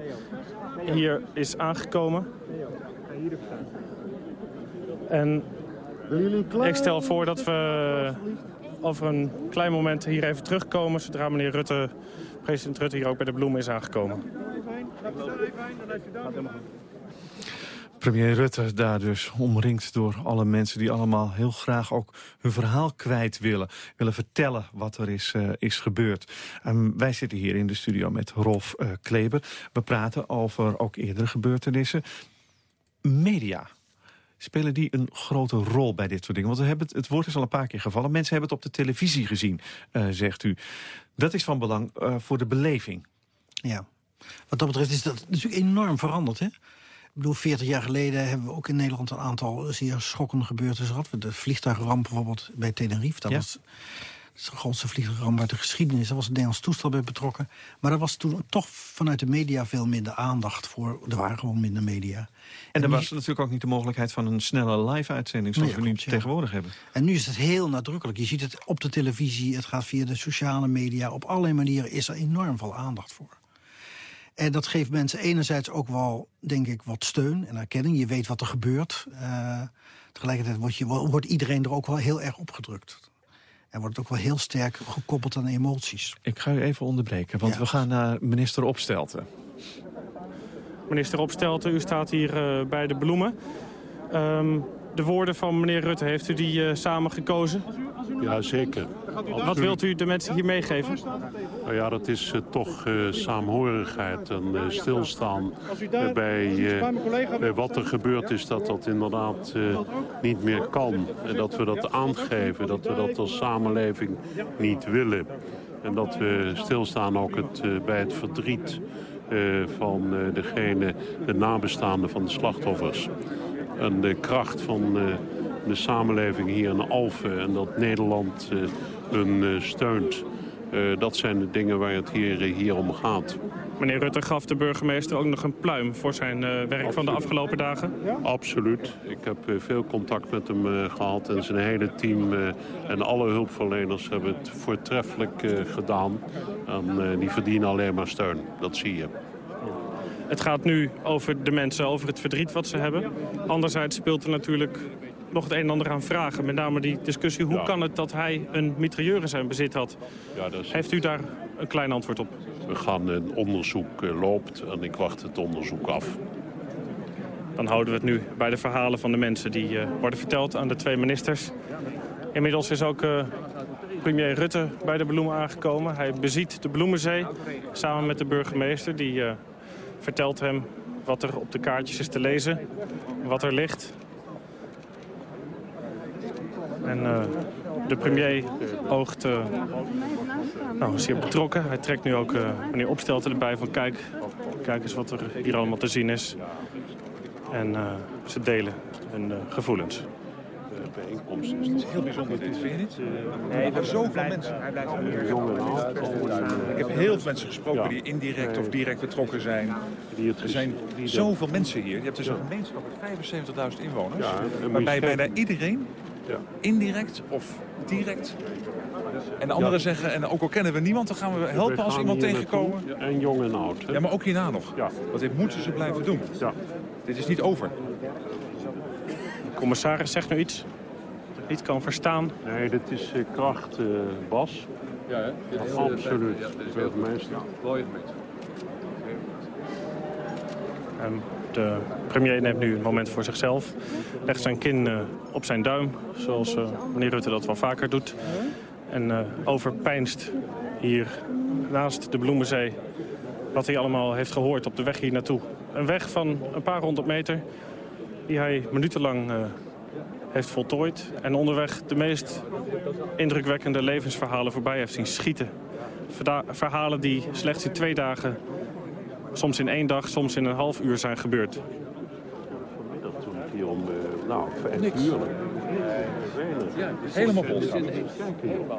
hier is aangekomen. En ik stel voor dat we over een klein moment hier even terugkomen... zodra meneer Rutte, president Rutte hier ook bij de bloemen is aangekomen. Premier Rutte daar dus omringd door alle mensen die allemaal heel graag ook hun verhaal kwijt willen. Willen vertellen wat er is, uh, is gebeurd. Wij zitten hier in de studio met Rolf uh, Kleber. We praten over ook eerdere gebeurtenissen. Media. Spelen die een grote rol bij dit soort dingen? Want we hebben het, het woord is al een paar keer gevallen. Mensen hebben het op de televisie gezien, uh, zegt u. Dat is van belang voor de beleving. Ja. Wat dat betreft is dat natuurlijk enorm veranderd, hè? Ik bedoel, 40 jaar geleden hebben we ook in Nederland een aantal zeer schokkende gebeurtenissen gehad. De vliegtuigramp bijvoorbeeld bij Tenerife. Dat, ja. was, dat is de grootste vliegtuigramp uit de geschiedenis. Daar was het Nederlands toestel bij betrokken. Maar er was toen toch vanuit de media veel minder aandacht voor. Er waren gewoon minder media. En, en er was natuurlijk ook niet de mogelijkheid van een snelle live-uitzending... zoals nee, we nu klopt, tegenwoordig ja. hebben. En nu is het heel nadrukkelijk. Je ziet het op de televisie, het gaat via de sociale media. Op allerlei manieren is er enorm veel aandacht voor. En dat geeft mensen enerzijds ook wel, denk ik, wat steun en erkenning. Je weet wat er gebeurt. Uh, tegelijkertijd wordt, je, wordt iedereen er ook wel heel erg opgedrukt. En wordt het ook wel heel sterk gekoppeld aan emoties. Ik ga u even onderbreken, want ja. we gaan naar minister Opstelten. Minister Opstelten, u staat hier uh, bij de bloemen. Um, de woorden van meneer Rutte, heeft u die uh, samen gekozen? Ja, zeker. Wat wilt u de mensen hier meegeven? Nou ja, dat is uh, toch uh, saamhorigheid en stilstaan bij, bij wat er gebeurd is. Dat dat inderdaad niet meer kan. En dat we dat aangeven, dat we dat als samenleving niet willen. En dat we stilstaan ook het, bij het verdriet van degene, de nabestaanden van de slachtoffers. En de kracht van de samenleving hier in Alphen en dat Nederland hun steunt Uh, dat zijn de dingen waar het hier, hier om gaat. Meneer Rutte gaf de burgemeester ook nog een pluim voor zijn uh, werk Absoluut. van de afgelopen dagen? Absoluut. Ik heb uh, veel contact met hem gehad en zijn hele team en alle hulpverleners hebben het voortreffelijk gedaan. En die verdienen alleen maar steun, dat zie je. Het gaat nu over de mensen, over het verdriet wat ze hebben. Anderzijds speelt er natuurlijk nog het een en ander aan vragen. Met name die discussie, hoe ja. kan het dat hij een mitrailleur in zijn bezit had? Ja, is... Heeft u daar een klein antwoord op? We gaan een onderzoek uh, loopt en ik wacht het onderzoek af. Dan houden we het nu bij de verhalen van de mensen die uh, worden verteld aan de twee ministers. Inmiddels is ook uh, premier Rutte bij de bloemen aangekomen. Hij beziet de Bloemenzee samen met de burgemeester. Die vertelt hem wat er op de kaartjes is te lezen, wat er ligt. En uh, de premier oogt uh, nou, zeer betrokken. Hij trekt nu ook uh, meneer Opstelten erbij van kijk, kijk eens wat er hier allemaal te zien is. En ze delen hun gevoelens bijeenkomst. Dus het is heel bijzonder dit, vind je niet? Nee, er zoveel mensen. Ik heb heel veel mensen gesproken die indirect of direct betrokken zijn. Er zijn zoveel mensen hier. Je hebt dus een gemeenschap met 75.000 inwoners. Waarbij bijna iedereen indirect of direct en de anderen zeggen, en ook al kennen we niemand, dan gaan we helpen als iemand tegenkomen. En jong en oud. Ja, maar ook hierna nog. Ja. Want dit moeten ze blijven doen. Ja. Dit is niet over. De commissaris zegt nu iets niet kan verstaan. Nee, dit is uh, kracht, uh, Bas. Ja, hè? Dit is, Absoluut. Ja, dit is heel gemeente. Mooie gemeente. En de premier neemt nu een moment voor zichzelf. Legt zijn kin uh, op zijn duim, zoals uh, meneer Rutte dat wel vaker doet. En uh, overpijnst hier naast de Bloemenzee wat hij allemaal heeft gehoord op de weg hier naartoe. Een weg van een paar honderd meter die hij minutenlang heeft voltooid. En onderweg de meest indrukwekkende levensverhalen voorbij heeft zien schieten. verhalen die slechts in twee dagen, soms in één dag, soms in een half uur zijn gebeurd. Vanmiddag toen het hier om, uh, nou, vijf uur. Ja, helemaal vol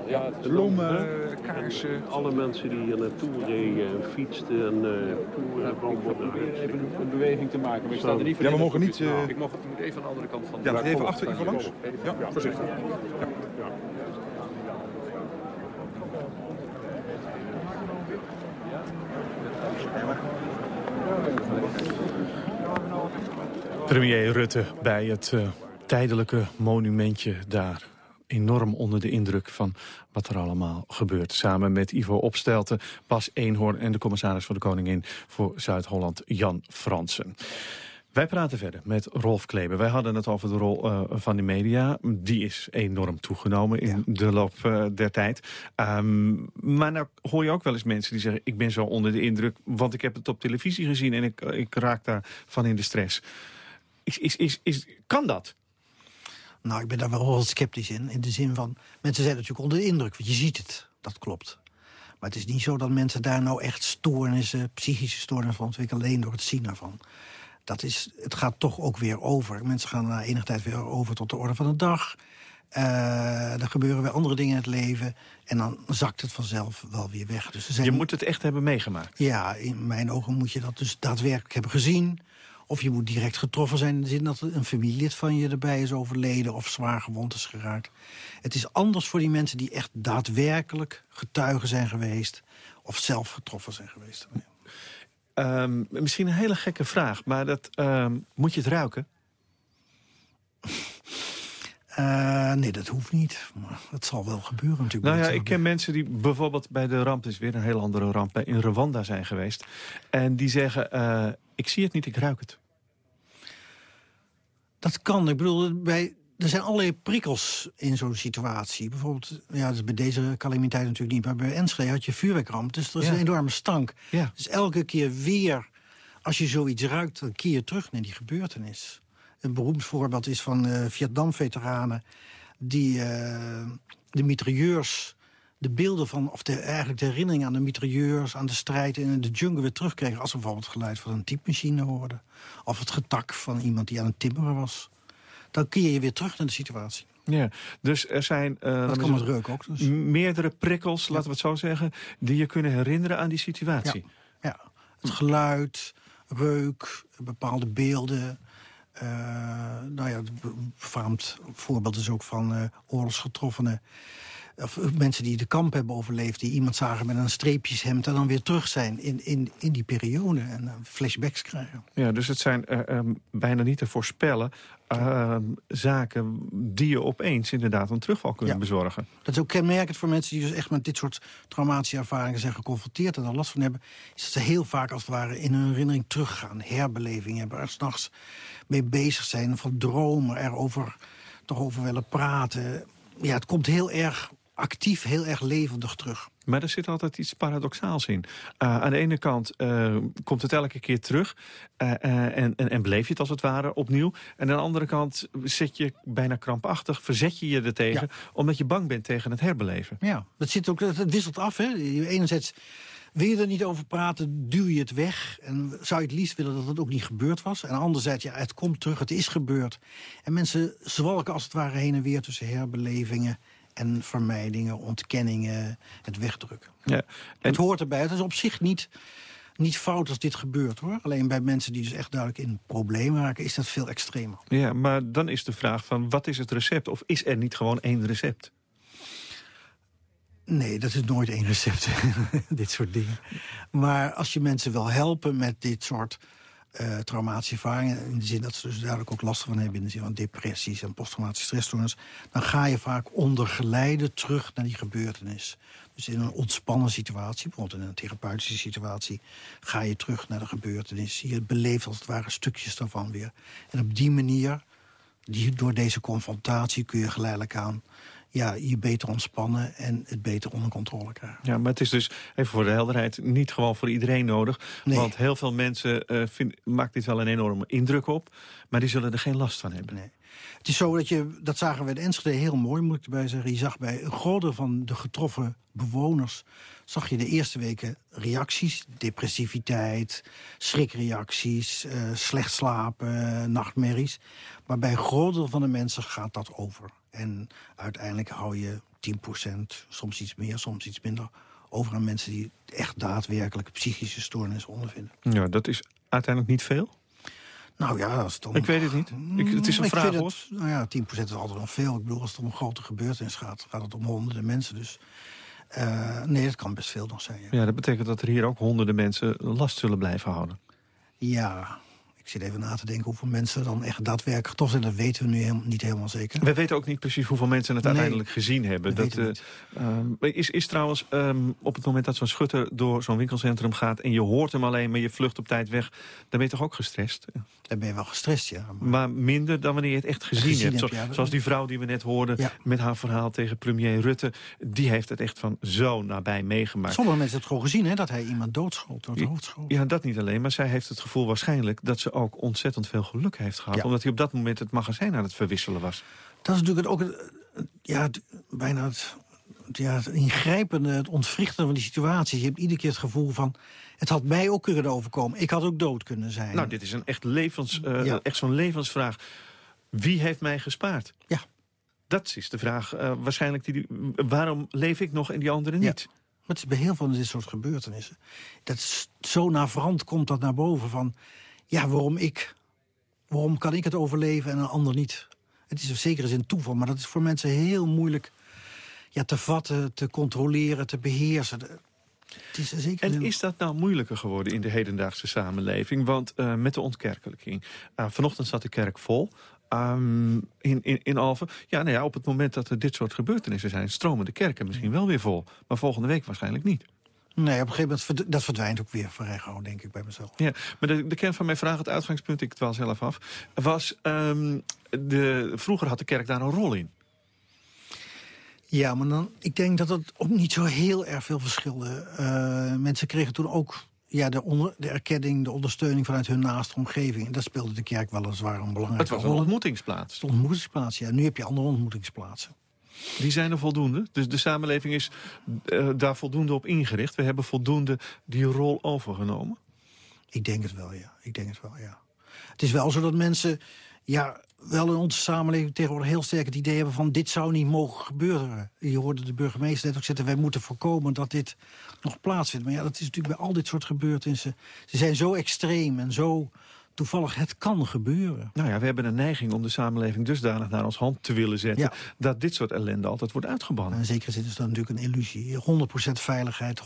Ja, bloemen, kaarsen. Alle mensen die hier naartoe reden en fietsten en uh, Even een beweging te maken. We staan er niet ja, we mogen niet... Uh... Ik mag, moet even aan de andere kant van de Ja, even achter even langs. Ja, voorzichtig. Ja. Premier Rutte bij het uh, tijdelijke monumentje daar. Enorm onder de indruk van wat er allemaal gebeurt. Samen met Ivo Opstelten, Bas Eenhoorn en de commissaris voor de Koningin voor Zuid-Holland, Jan Fransen. Wij praten verder met Rolf Kleber. Wij hadden het over de rol uh, van de media. Die is enorm toegenomen in de loop uh, der tijd. Um, maar nou hoor je ook wel eens mensen die zeggen... ik ben zo onder de indruk, want ik heb het op televisie gezien... en ik, ik raak daarvan in de stress. Is, is, is, kan dat? Nou, ik ben daar wel heel sceptisch in. In de zin van, mensen zijn natuurlijk onder de indruk. Want je ziet het, dat klopt. Maar het is niet zo dat mensen daar nou echt stoornissen... psychische stoornissen van ontwikkelen... alleen door het zien ervan. Dat is, het gaat toch ook weer over. Mensen gaan na enige tijd weer over tot de orde van de dag. Uh, er gebeuren weer andere dingen in het leven. En dan zakt het vanzelf wel weer weg. Dus zijn... Je moet het echt hebben meegemaakt. Ja, in mijn ogen moet je dat dus daadwerkelijk hebben gezien. Of je moet direct getroffen zijn in de zin dat een familielid van je erbij is overleden... of zwaar gewond is geraakt. Het is anders voor die mensen die echt daadwerkelijk getuigen zijn geweest... of zelf getroffen zijn geweest. Um, misschien een hele gekke vraag, maar dat, um, moet je het ruiken? Uh, nee, dat hoeft niet. Maar dat zal wel gebeuren natuurlijk. Nou ja, ik ken mensen die bijvoorbeeld bij de ramp... is weer een heel andere ramp, in Rwanda zijn geweest. En die zeggen, uh, ik zie het niet, ik ruik het. Dat kan. Ik bedoel, bij, er zijn allerlei prikkels in zo'n situatie. Bijvoorbeeld, ja, dat is bij deze calamiteit natuurlijk niet... maar bij Enschede had je vuurwerkramp, dus er is een enorme stank. Ja. Dus elke keer weer, als je zoiets ruikt... dan keer je terug naar die gebeurtenis. Een beroemd voorbeeld is van uh, Vietnam-veteranen... die uh, de mitrailleurs de beelden van, of de, eigenlijk de herinnering aan de mitrailleurs... aan de strijd in de jungle weer terugkregen... als ze bijvoorbeeld het geluid van een typemachine hoorden. Of het getak van iemand die aan het timmeren was. Dan keer je weer terug naar de situatie. Ja, dus er zijn uh, dat kan met reuk ook. Dus. meerdere prikkels, laten we het zo zeggen... die je kunnen herinneren aan die situatie. Ja, ja. het geluid, reuk, bepaalde beelden... Uh, nou ja, een befaamd voorbeeld is ook van uh, oorlogsgetroffenen of mensen die de kamp hebben overleefd... die iemand zagen met een streepjeshemd en dan weer terug zijn in, in, in die periode. En uh, flashbacks krijgen. Ja, dus het zijn uh, um, bijna niet te voorspellen uh, zaken die je opeens inderdaad een terugval kunnen ja. bezorgen. Dat is ook kenmerkend voor mensen die dus echt met dit soort traumatische ervaringen zijn geconfronteerd en er last van hebben. Is dat ze heel vaak als het ware in hun herinnering teruggaan. Herbeleving hebben, er s'nachts mee bezig zijn, van dromen, erover toch over willen praten. Ja, het komt heel erg actief, heel erg levendig terug. Maar er zit altijd iets paradoxaals in. Uh, aan de ene kant uh, komt het elke keer terug uh, en, en, en beleef je het als het ware opnieuw. En aan de andere kant zit je bijna krampachtig, verzet je je er tegen... Ja. omdat je bang bent tegen het herbeleven. Ja, dat, zit ook, dat wisselt af. Hè? Enerzijds wil je er niet over praten, duw je het weg. En zou je het liefst willen dat het ook niet gebeurd was. En anderzijds, ja, het komt terug, het is gebeurd. En mensen zwalken als het ware heen en weer tussen herbelevingen en vermijdingen, ontkenningen, het wegdrukken. Ja, en... Het hoort erbij. Het is op zich niet, niet fout als dit gebeurt, hoor. Alleen bij mensen die dus echt duidelijk in problemen raken... is dat veel extremer. Ja, maar dan is de vraag van wat is het recept? Of is er niet gewoon één recept? Nee, dat is nooit één recept, dit soort dingen. Maar als je mensen wil helpen met dit soort uh, traumatische ervaringen... in de zin dat ze dus duidelijk ook last van hebben... in de zin van depressies en posttraumatische stressstoornis... dan ga je vaak onder geleide terug naar die gebeurtenis. Dus in een ontspannen situatie, bijvoorbeeld in een therapeutische situatie... ga je terug naar de gebeurtenis. Je beleeft als het ware stukjes daarvan weer. En op die manier, die, door deze confrontatie... kun je geleidelijk aan ja, je beter ontspannen en het beter onder controle krijgen. Ja, maar het is dus, even voor de helderheid, niet gewoon voor iedereen nodig. Nee. Want heel veel mensen uh, vind, maakt dit wel een enorme indruk op. Maar die zullen er geen last van hebben. Nee. Het is zo dat je, dat zagen we in Enschede heel mooi, moet ik erbij zeggen. Je zag bij een groot deel van de getroffen bewoners... zag je de eerste weken reacties. Depressiviteit, schrikreacties, uh, slecht slapen, nachtmerries. Maar bij een groot deel van de mensen gaat dat over. En uiteindelijk hou je 10%, soms iets meer, soms iets minder... over aan mensen die echt daadwerkelijk psychische stoornissen ondervinden. Ja, dat is uiteindelijk niet veel? Nou ja, als het om... Ik weet het niet. Ik, het is een ik vraag, hoor. Nou ja, 10% is altijd nog veel. Ik bedoel, als het om een grote gebeurtenis gaat... gaat het om honderden mensen, dus... Uh, nee, dat kan best veel nog zijn. Ja. ja, dat betekent dat er hier ook honderden mensen last zullen blijven houden. Ja, zit even na te denken hoeveel mensen dan echt daadwerkelijk toch zijn. Dat weten we nu helemaal, niet helemaal zeker. We weten ook niet precies hoeveel mensen het nee, uiteindelijk gezien hebben. Dat, uh, uh, is, is trouwens um, op het moment dat zo'n schutter door zo'n winkelcentrum gaat... en je hoort hem alleen, maar je vlucht op tijd weg... dan ben je toch ook gestrest? Dan ben je wel gestrest, ja. Maar, maar minder dan wanneer je het echt gezien, gezien hebt. Zo, ja. Zoals die vrouw die we net hoorden ja. met haar verhaal tegen premier Rutte. Die heeft het echt van zo nabij meegemaakt. Sommige mensen hebben het gewoon gezien, hè, dat hij iemand doodschoot. Door het hoofd schoot. Ja, dat niet alleen. Maar zij heeft het gevoel waarschijnlijk dat ze ook ontzettend veel geluk heeft gehad. Ja. Omdat hij op dat moment het magazijn aan het verwisselen was. Dat is natuurlijk ook het, ja, bijna het, ja, het ingrijpende, het ontwrichten van die situatie. Je hebt iedere keer het gevoel van... het had mij ook kunnen overkomen. Ik had ook dood kunnen zijn. Nou, dit is een echt, levens, uh, ja. echt zo'n levensvraag. Wie heeft mij gespaard? Ja. Dat is de vraag uh, waarschijnlijk. Die, waarom leef ik nog en die anderen niet? Ja. Maar het is bij heel veel van dit soort gebeurtenissen. Dat zo navrant komt dat naar boven van... ja, waarom ik? Waarom kan ik het overleven en een ander niet? Het is zeker eens een toeval, maar dat is voor mensen heel moeilijk... Ja, te vatten, te controleren, te beheersen. Het is zeker en is dat nou moeilijker geworden in de hedendaagse samenleving? Want uh, met de ontkerkelijking. Uh, vanochtend zat de kerk vol. Um, in, in, in Alphen. Ja, nou ja, op het moment dat er dit soort gebeurtenissen zijn... stromen de kerken misschien wel weer vol. Maar volgende week waarschijnlijk niet. Nee, op een gegeven moment dat verdwijnt ook weer vrij gauw, denk ik, bij mezelf. Ja, maar de, de kern van mijn vraag, het uitgangspunt, ik dwaal zelf af... was, um, de, vroeger had de kerk daar een rol in. Ja, maar dan, ik denk dat het ook niet zo heel erg veel verschilde. Uh, mensen kregen toen ook ja, de, onder, de erkenning, de ondersteuning vanuit hun naaste omgeving. En dat speelde de kerk weliswaar een belangrijke rol. Het was een ontmoetingsplaats. Het ontmoetingsplaats, ja. Nu heb je andere ontmoetingsplaatsen. Die zijn er voldoende. Dus de samenleving is uh, daar voldoende op ingericht. We hebben voldoende die rol overgenomen. Ik denk het wel, ja. Ik denk het wel, ja. Het is wel zo dat mensen ja, wel in onze samenleving tegenwoordig heel sterk het idee hebben van dit zou niet mogen gebeuren. Je hoorde de burgemeester net ook zeggen, wij moeten voorkomen dat dit nog plaatsvindt. Maar ja, dat is natuurlijk bij al dit soort gebeurtenissen. Ze zijn zo extreem en zo toevallig, het kan gebeuren. Nou ja, we hebben een neiging om de samenleving dusdanig naar ons hand te willen zetten... Ja. dat dit soort ellende altijd wordt uitgebannen. In zekere zin is dat natuurlijk een illusie. 100% veiligheid, 100%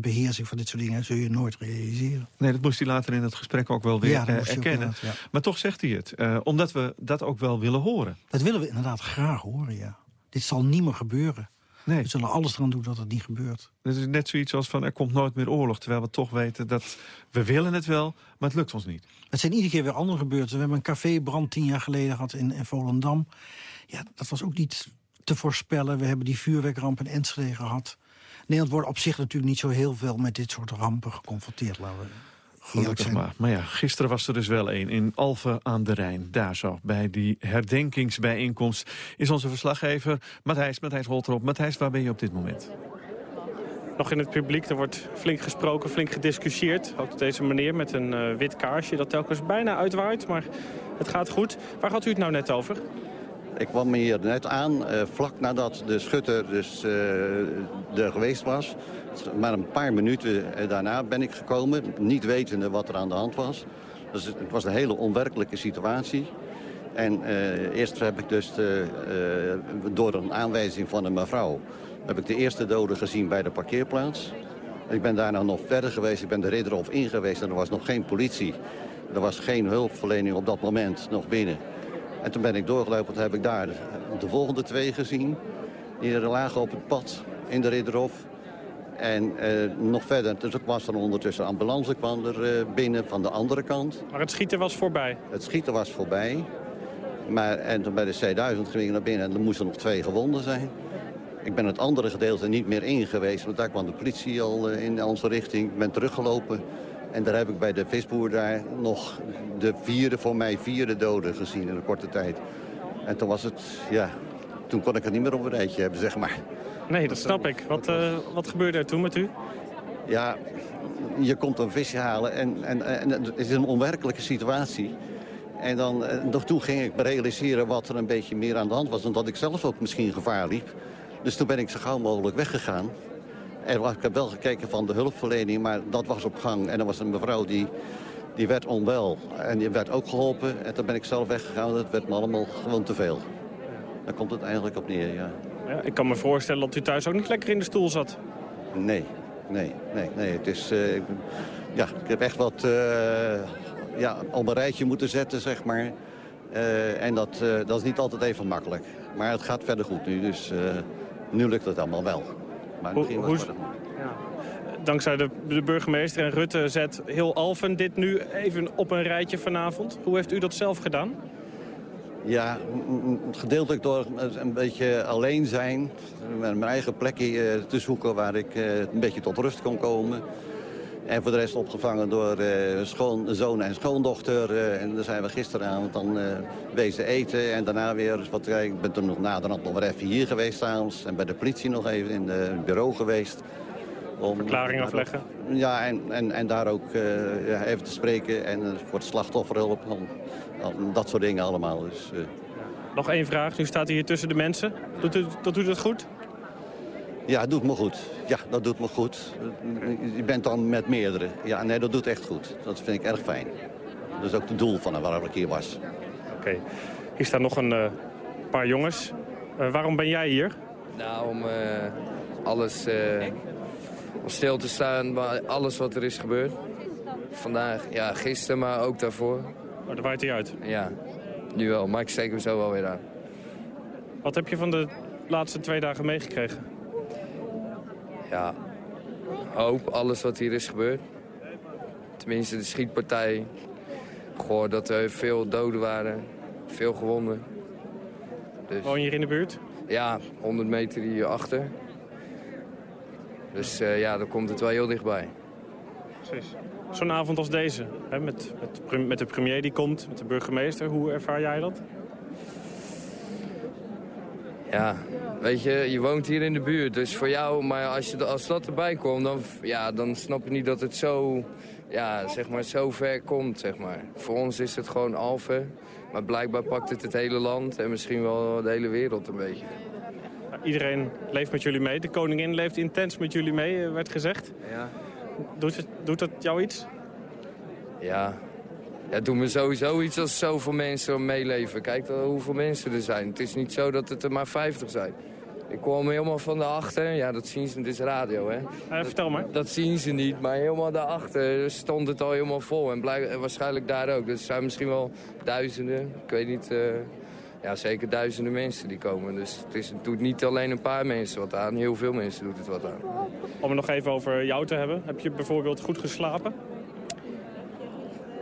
beheersing van dit soort dingen... zul je nooit realiseren. Nee, dat moest hij later in het gesprek ook wel weer Ja, eh, erkennen. ja. Maar toch zegt hij het, eh, omdat we dat ook wel willen horen. Dat willen we inderdaad graag horen, ja. Dit zal niet meer gebeuren. Nee. We zullen alles eraan doen dat het niet gebeurt. Het is net zoiets als van er komt nooit meer oorlog. Terwijl we toch weten dat we willen het wel, maar het lukt ons niet. Het zijn iedere keer weer andere gebeurtenissen. We hebben een cafébrand tien jaar geleden gehad in, in Volendam. Ja, dat was ook niet te voorspellen. We hebben die vuurwerkramp in Enschede gehad. Nederland wordt op zich natuurlijk niet zo heel veel met dit soort rampen geconfronteerd. Laten we Gelukkig maar. Maar ja, gisteren was er dus wel één in Alphen aan de Rijn. Daar zo, bij die herdenkingsbijeenkomst is onze verslaggever Matthijs. Matthijs Holterop. Matthijs, waar ben je op dit moment? Nog in het publiek, er wordt flink gesproken, flink gediscussieerd. Ook op deze manier met een eh, wit kaarsje dat telkens bijna uitwaait. Maar het gaat goed. Waar had u het nou net over? Ik kwam hier net aan, eh, vlak nadat de schutter dus eh, er geweest was. Maar een paar minuten eh, daarna ben ik gekomen, niet wetende wat er aan de hand was. Dus het was een hele onwerkelijke situatie. En eh, eerst heb ik dus eh, door een aanwijzing van een mevrouw... heb ik de eerste dode gezien bij de parkeerplaats. Ik ben daarna nog verder geweest, ik ben de Ridderhof in geweest... en er was nog geen politie. Er was geen hulpverlening op dat moment nog binnen. En toen ben ik doorgelopen, toen heb ik daar de volgende twee gezien. Die lagen op het pad in de Ridderhof. En eh, nog verder, dus ook was er ondertussen ambulance kwam er eh, binnen van de andere kant. Maar het schieten was voorbij. Het schieten was voorbij. Maar, en toen bij de C1000 ging ik naar binnen en er moesten nog twee gewonden zijn. Ik ben het andere gedeelte niet meer in geweest, want daar kwam de politie al eh, in onze richting. Ik ben teruggelopen en daar heb ik bij de visboer daar nog de vierde, voor mij vierde doden gezien in een korte tijd. En toen was het, ja, toen kon ik het niet meer op een rijtje hebben, zeg maar. Nee, dat snap ik. Wat, eh, wat gebeurde er toen met u? Ja, je komt een visje halen en, en, en het is een onwerkelijke situatie. En dan, eh, nog toen ging ik realiseren wat er een beetje meer aan de hand was... en dat ik zelf ook misschien gevaar liep. Dus toen ben ik zo gauw mogelijk weggegaan. En ik heb wel gekeken van de hulpverlening, maar dat was op gang. En er was een mevrouw die, die werd onwel en die werd ook geholpen. En toen ben ik zelf weggegaan, dat werd me allemaal gewoon te veel. Daar komt het eigenlijk op neer, ja. Ja, ik kan me voorstellen dat u thuis ook niet lekker in de stoel zat. Nee, nee, nee, nee. Het is, eh, ik, ja, ik heb echt wat eh, ja, op een rijtje moeten zetten, zeg maar. Eh, en dat, eh, dat is niet altijd even makkelijk. Maar het gaat verder goed nu, dus eh, nu lukt het allemaal wel. Maar was het verder Dankzij de, de burgemeester en Rutte zet heel Alphen dit nu even op een rijtje vanavond. Hoe heeft u dat zelf gedaan? Ja, gedeeltelijk door een beetje alleen zijn. Mijn eigen plekje eh, te zoeken waar ik eh, een beetje tot rust kon komen. En voor de rest opgevangen door eh schoonzoon en schoondochter. en daar zijn we gisteravond dan wezen eten. En daarna weer wat. Ik ben toen nog naderhand nog even hier geweest s'avonds. En bij de politie nog even in het bureau geweest. Om, Verklaring afleggen. Ja, en, en, en daar ook even te spreken. En voor het slachtofferhulp. om Dat soort dingen allemaal. Dus, eh, Nog één vraag. Nu staat u hier tussen de mensen. Doet u, dat doet het goed? Ja, het doet me goed. Ja, dat doet me goed. Je bent dan met meerdere. Ja, nee, dat doet echt goed. Dat vind ik erg fijn. Dat is ook het doel van waarom ik hier was. Oké. Hier staan nog een eh, paar jongens. Eh, waarom ben jij hier? Nou, om eh, alles eh, om stil te staan bij alles wat er is gebeurd. Vandaag, ja, gisteren, maar ook daarvoor. Oh, daar waait hij uit. Ja, nu wel, maar ik steek hem zo wel weer aan. Wat heb je van de laatste twee dagen meegekregen? Ja, hoop, alles wat hier is gebeurd. Tenminste, de schietpartij. Hoor dat er veel doden waren, veel gewonden. Dus, Woon je hier in de buurt? ja, 100 meter hierachter. Dus eh, ja, dan komt het wel heel dichtbij. Precies. Zo'n avond als deze, hè, met, met, met de premier die komt, met de burgemeester. Hoe ervaar jij dat? Ja, weet je, je woont hier in de buurt, dus voor jou... Maar als, je, als dat erbij komt, dan, ja, dan snap je niet dat het zo, ja, zeg maar, zo ver komt, zeg maar. Voor ons is het gewoon Alphen, maar blijkbaar pakt het het hele land... en misschien wel de hele wereld een beetje. Iedereen leeft met jullie mee. De koningin leeft intens met jullie mee, eh, werd gezegd. Ja. Doet, het, doet dat jou iets? Ja, ja, het doet me sowieso iets als zoveel mensen meeleven. Kijk hoeveel mensen er zijn. Het is niet zo dat het er maar 50 zijn. Ik kwam helemaal van daarachter. Ja, dat zien ze, het is radio, hè. vertel maar. Dat zien ze niet, maar helemaal daarachter stond het al helemaal vol. En, blijk, en waarschijnlijk daar ook. Dus er zijn misschien wel duizenden, ik weet niet... eh, ja, zeker duizenden mensen die komen. Dus het, is, het doet niet alleen een paar mensen wat aan. Heel veel mensen doet het wat aan. Om het nog even over jou te hebben. Heb je bijvoorbeeld goed geslapen?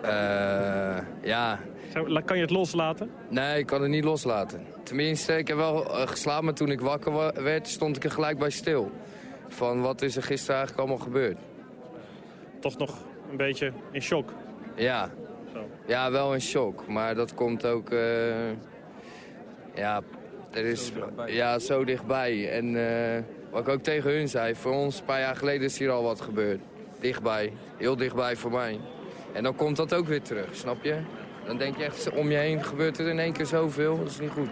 Eh, ja. Zo, Kan je het loslaten? Nee, ik kan het niet loslaten. Tenminste, ik heb wel eh, geslapen, maar toen ik wakker wa- werd, stond ik er gelijk bij stil. Van wat is er gisteren eigenlijk allemaal gebeurd? Toch nog een beetje in shock? Ja. Ja, wel een shock. Maar dat komt ook... eh, ja, er is... Ja, zo dichtbij. En eh, wat ik ook tegen hun zei, voor ons een paar jaar geleden is hier al wat gebeurd. Dichtbij. Heel dichtbij voor mij. En dan komt dat ook weer terug, snap je? Dan denk je echt, om je heen gebeurt er in één keer zoveel. Dat is niet goed.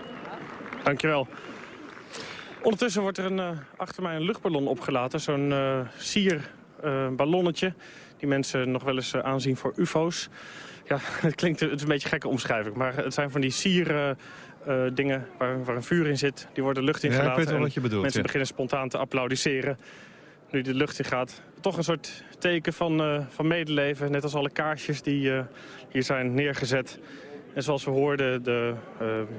Dankjewel. Ondertussen wordt er een, eh, achter mij een luchtballon opgelaten. Zo'n eh sierballonnetje. die mensen nog wel eens aanzien voor ufo's. Ja, het klinkt het is een beetje gekke omschrijving. Maar het zijn van die sier... eh, dingen waar, waar een vuur in zit, die worden de lucht in Ja, ik gelaten. weet wel en wat je bedoelt, Mensen ja. beginnen spontaan te applaudisseren nu de lucht in gaat. Toch een soort teken van, eh, van medeleven, net als alle kaarsjes die eh, hier zijn neergezet. En zoals we hoorden, de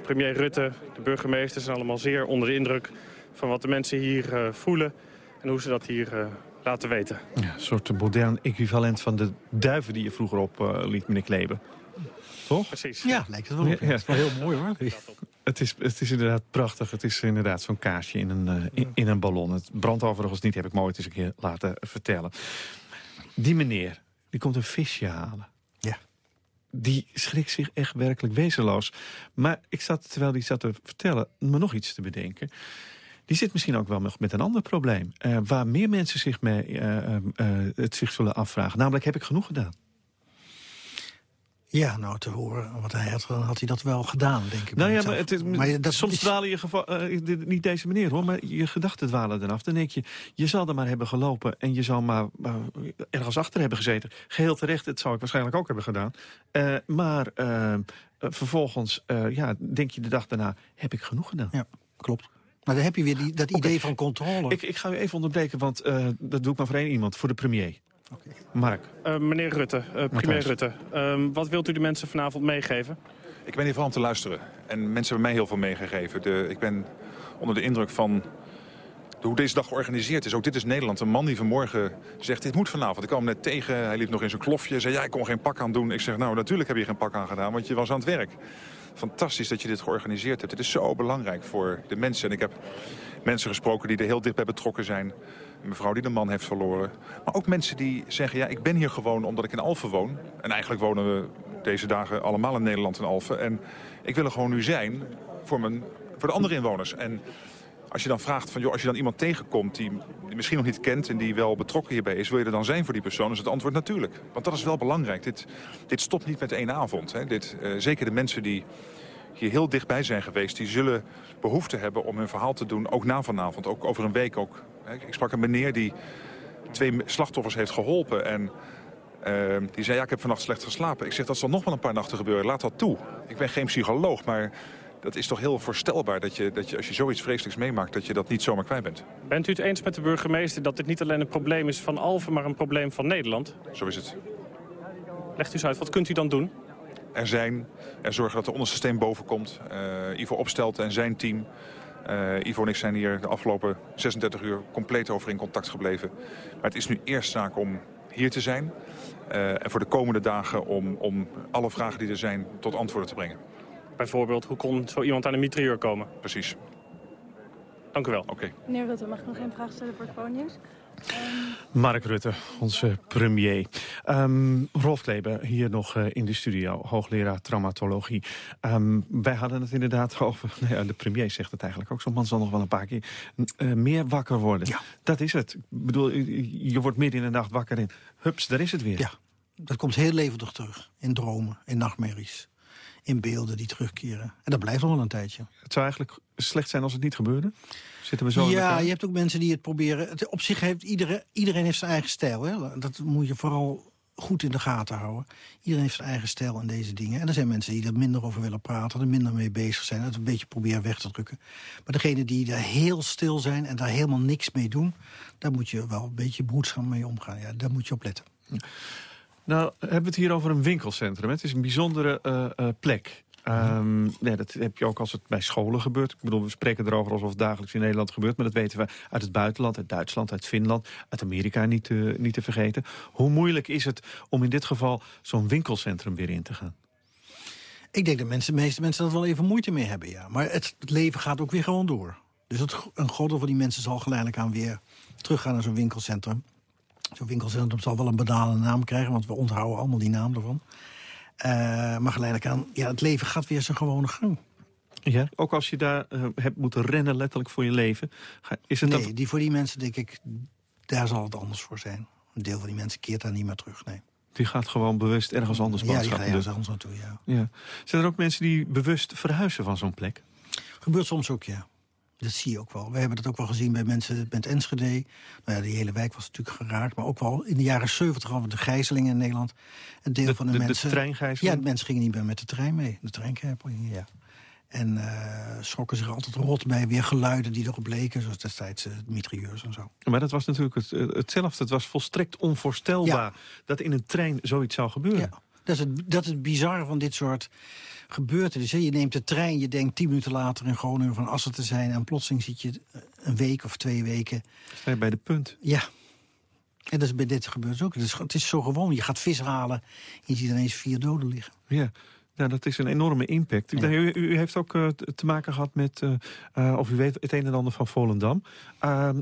premier Rutte, de burgemeester zijn allemaal zeer onder de indruk van wat de mensen hier voelen en hoe ze dat hier laten weten. Ja, een soort modern equivalent van de duiven die je vroeger op liet, meneer Kleben. Toch? Precies. Ja, lijkt het wel op. Ja, Het is wel heel mooi hoor. Het is, het is inderdaad prachtig. Het is inderdaad zo'n kaarsje in een, eh, in, in een ballon. Het brandt overigens niet, heb ik mooi eens een keer laten vertellen. Die meneer, die komt een visje halen. Ja. Die schrikt zich echt werkelijk wezenloos. Maar ik zat, terwijl die zat te vertellen, me nog iets te bedenken. Die zit misschien ook wel nog met een ander probleem. eh, waar meer mensen zich mee, eh, het zich zullen afvragen. Namelijk, heb ik genoeg gedaan? Ja, nou te horen wat hij had, dan had hij dat wel gedaan, denk ik. Nou ja, maar, mezelf. het is, Maar dat soms is- dwalen je geval, eh, niet deze meneer hoor, maar je gedachten dwalen eraf. Dan denk je, je zal er maar hebben gelopen en je zal maar ergens achter hebben gezeten. Geheel terecht, dat zou ik waarschijnlijk ook hebben gedaan. Eh, maar eh, vervolgens ja, denk je de dag daarna, heb ik genoeg gedaan? Ja, klopt. Maar dan heb je weer die, dat idee van controle. Ik, ik ga u even onderbreken, want dat doe ik maar voor één iemand, voor de premier. Mark. Eh, meneer Rutte, eh, premier Matthijs. Rutte, ehm, wat wilt u de mensen vanavond meegeven? Ik ben hier vooral om te luisteren. En mensen hebben mij heel veel meegegeven. De, ik ben onder de indruk van de- hoe deze dag georganiseerd is. Ook dit is Nederland. Een man die vanmorgen zegt, dit moet vanavond. Ik kwam hem net tegen, hij liep nog in zijn klofje. Zei, ja, ik kon geen pak aan doen. Ik zeg, nou, natuurlijk heb je geen pak aan gedaan, want je was aan het werk. Fantastisch dat je dit georganiseerd hebt. Het is zo belangrijk voor de mensen. En ik heb mensen gesproken die er heel dicht bij betrokken zijn. Een mevrouw die de man heeft verloren. Maar ook mensen die zeggen, ja, ik ben hier gewoon omdat ik in Alphen woon. En eigenlijk wonen we deze dagen allemaal in Nederland in Alphen. En ik wil er gewoon nu zijn voor, mijn, voor de andere inwoners. En als je dan vraagt, van, joh, als je dan iemand tegenkomt die misschien nog niet kent... en die wel betrokken hierbij is, wil je er dan zijn voor die persoon? is het antwoord natuurlijk. Want dat is wel belangrijk. Dit, dit stopt niet met één avond. Hè. Dit, eh, zeker de mensen die hier heel dichtbij zijn geweest... die zullen behoefte hebben om hun verhaal te doen, ook na vanavond. Ook over een week ook. Hè. Ik sprak een meneer die twee slachtoffers heeft geholpen... en eh, die zei, ja, ik heb vannacht slecht geslapen. Ik zeg, dat zal nog wel een paar nachten gebeuren. Laat dat toe. Ik ben geen psycholoog, maar dat is toch heel voorstelbaar... dat je, dat je als je zoiets vreselijks meemaakt, dat je dat niet zomaar kwijt bent. Bent u het eens met de burgemeester dat dit niet alleen een probleem is van Alphen, maar een probleem van Nederland? Zo is het. Legt u eens uit, wat kunt u dan doen? Er zijn, er zorgen dat er onderste steen boven komt. Eh, Ivo Opstelt en zijn team. Eh, Ivo en ik zijn hier de afgelopen 36 uur compleet over in contact gebleven. Maar het is nu eerst zaak om hier te zijn. eh, en voor de komende dagen om, om alle vragen die er zijn tot antwoorden te brengen. Bijvoorbeeld, hoe kon zo iemand aan een mitrailleur komen? Precies. Dank u wel. Oké. Meneer Rutte, mag ik nog één vraag stellen voor het Ponyus? Ehm Mark Rutte, onze premier. Um, Rolf Kleber, hier nog uh, in de studio, hoogleraar traumatologie. Um, wij hadden het inderdaad over, nou ja, de premier zegt het eigenlijk ook, zo'n man zal nog wel een paar keer uh, meer wakker worden. Ja. Dat is het. Ik bedoel, je wordt midden in de nacht wakker en hups, daar is het weer. Ja, dat komt heel levendig terug, in dromen, in nachtmerries. In beelden die terugkeren. En dat blijft nog wel een tijdje. Het zou eigenlijk slecht zijn als het niet gebeurde? Zitten we zo ja, je hebt ook mensen die het proberen. Het, op zich heeft iedereen, iedereen heeft zijn eigen stijl. Hè? Dat moet je vooral goed in de gaten houden. Iedereen heeft zijn eigen stijl in deze dingen. En er zijn mensen die er minder over willen praten... er minder mee bezig zijn, het een beetje proberen weg te drukken. Maar degene die daar heel stil zijn en daar helemaal niks mee doen... daar moet je wel een beetje behoedzaam mee omgaan. Ja, daar moet je op letten. Nou, hebben we het hier over een winkelcentrum. Het is een bijzondere uh, uh, plek. Nee, dat heb je ook als het bij scholen gebeurt. Ik bedoel, we spreken erover alsof het dagelijks in Nederland gebeurt... maar dat weten we uit het buitenland, uit Duitsland, uit Finland... uit Amerika niet te, niet te vergeten. Hoe moeilijk is het om in dit geval zo'n winkelcentrum weer in te gaan? Ik denk dat mensen, de meeste mensen dat wel even moeite mee hebben, ja. Maar het, leven gaat ook weer gewoon door. Dus het, een groot van die mensen zal geleidelijk aan weer teruggaan naar zo'n winkelcentrum. Zo'n winkelcentrum zal wel een banale naam krijgen... want we onthouden allemaal die naam ervan. Uh, maar geleidelijk aan, ja, het leven gaat weer zijn gewone gang. Ja, ook als je daar uh, hebt moeten rennen letterlijk voor je leven. Is het nee, die voor die mensen denk ik, daar zal het anders voor zijn. Een deel van die mensen keert daar niet meer terug, nee. Die gaat gewoon bewust ergens anders Ja, die gaat ergens anders naartoe, ja. ja. Zijn er ook mensen die bewust verhuizen van zo'n plek? Gebeurt soms ook, ja. Dat zie je ook wel. We hebben dat ook wel gezien bij mensen met Enschede. Nou ja, die hele wijk was natuurlijk geraakt. Maar ook wel in de jaren 70 hadden we de gijzelingen in Nederland. Een deel de, van de, de mensen... De treingijzeling? Ja, de mensen gingen niet meer met de trein mee. De treinkijpeling, ja. En uh, schrokken zich altijd rot bij weer geluiden die erop leken. Zoals destijds uh, mitrailleurs en zo. Maar dat was natuurlijk het, hetzelfde. Het was volstrekt onvoorstelbaar ja. dat in een trein zoiets zou gebeuren. Ja. Dat is, het, dat is het bizarre van dit soort gebeurtenissen. Je neemt de trein, je denkt tien minuten later in Groningen van Assen te zijn... en plotseling zit je een week of twee weken... Sta je bij de punt? Ja. En dat is bij dit gebeurt ook. Het is, het is zo gewoon. Je gaat vis halen en je ziet ineens vier doden liggen. Ja. Nou, dat is een enorme impact. Ja. U, u, heeft ook uh, te maken gehad met, uh, uh, of u weet het een en ander van Volendam.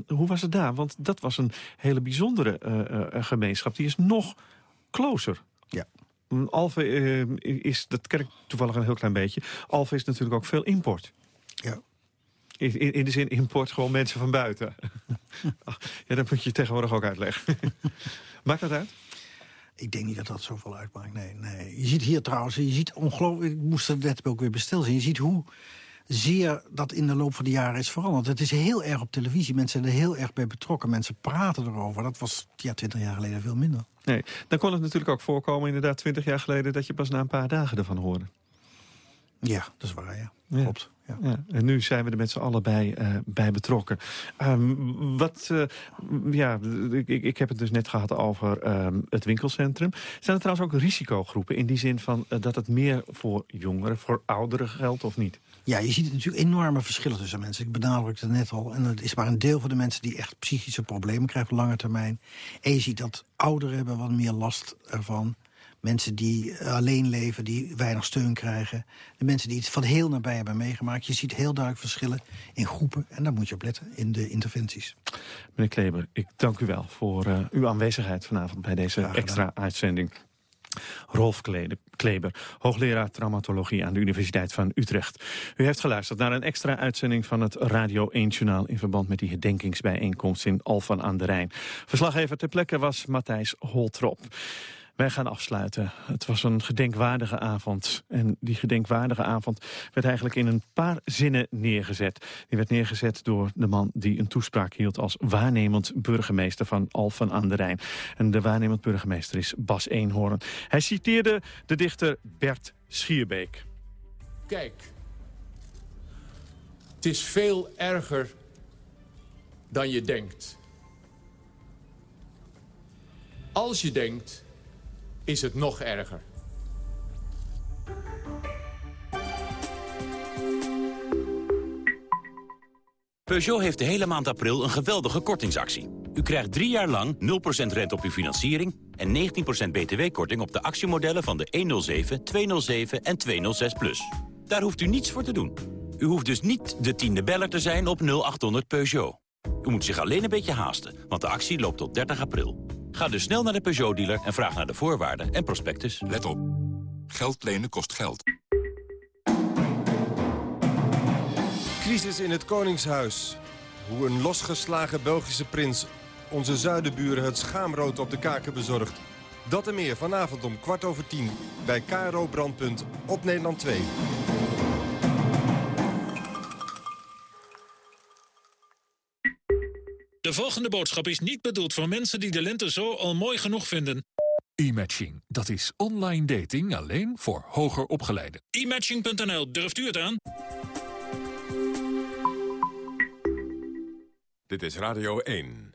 hoe was het daar? Want dat was een hele bijzondere gemeenschap. Die is nog closer. Ja. Alve uh, is, dat ken ik toevallig een heel klein beetje... Alve is natuurlijk ook veel import. Ja. In, in de zin import gewoon mensen van buiten. ja, dat moet je tegenwoordig ook uitleggen. Maakt dat uit? Ik denk niet dat dat zoveel uitmaakt, nee. nee. Je ziet hier trouwens, je ziet ongelooflijk... Ik moest het net ook weer besteld zien. Je ziet hoe zeer dat in de loop van de jaren is veranderd. Het is heel erg op televisie. Mensen zijn er heel erg bij betrokken. Mensen praten erover. Dat was ja, twintig jaar geleden veel minder. Nee, dan kon het natuurlijk ook voorkomen, inderdaad, twintig jaar geleden... dat je pas na een paar dagen ervan hoorde. Ja, dat is waar, ja. ja. Klopt. Ja. Ja, en nu zijn we er met z'n allen bij, uh, bij betrokken. Um, wat, uh, ja, ik, ik heb het dus net gehad over um, het winkelcentrum. Zijn er trouwens ook risicogroepen in die zin van uh, dat het meer voor jongeren, voor ouderen geldt of niet? Ja, je ziet natuurlijk enorme verschillen tussen mensen. Ik benadrukte het net al. En het is maar een deel van de mensen die echt psychische problemen krijgen op lange termijn. En je ziet dat ouderen hebben wat meer last ervan. Mensen die alleen leven, die weinig steun krijgen. De mensen die het van heel nabij hebben meegemaakt. Je ziet heel duidelijk verschillen in groepen. En daar moet je op letten in de interventies. Meneer Kleber, ik dank u wel voor uh, uw aanwezigheid vanavond bij deze extra uitzending. Rolf Kleber, hoogleraar traumatologie aan de Universiteit van Utrecht. U heeft geluisterd naar een extra uitzending van het Radio 1-journaal... in verband met die herdenkingsbijeenkomst in Alphen aan de Rijn. Verslaggever ter plekke was Matthijs Holtrop. Wij gaan afsluiten. Het was een gedenkwaardige avond. En die gedenkwaardige avond werd eigenlijk in een paar zinnen neergezet. Die werd neergezet door de man die een toespraak hield... als waarnemend burgemeester van Alphen aan de Rijn. En de waarnemend burgemeester is Bas Eenhoorn. Hij citeerde de dichter Bert Schierbeek. Kijk, het is veel erger dan je denkt. Als je denkt is het nog erger. Peugeot heeft de hele maand april een geweldige kortingsactie. U krijgt drie jaar lang 0% rente op uw financiering... en 19% btw-korting op de actiemodellen van de 107, 207 en 206 Plus. Daar hoeft u niets voor te doen. U hoeft dus niet de tiende beller te zijn op 0800 Peugeot. U moet zich alleen een beetje haasten, want de actie loopt tot 30 april. Ga dus snel naar de Peugeot-dealer en vraag naar de voorwaarden en prospectus. Let op. Geld lenen kost geld. Crisis in het Koningshuis. Hoe een losgeslagen Belgische prins onze zuidenburen het schaamrood op de kaken bezorgt. Dat en meer vanavond om kwart over tien bij KRO Brandpunt op Nederland 2. De volgende boodschap is niet bedoeld voor mensen die de lente zo al mooi genoeg vinden. E-matching, dat is online dating alleen voor hoger opgeleiden. E-matching.nl, durft u het aan? Dit is Radio 1.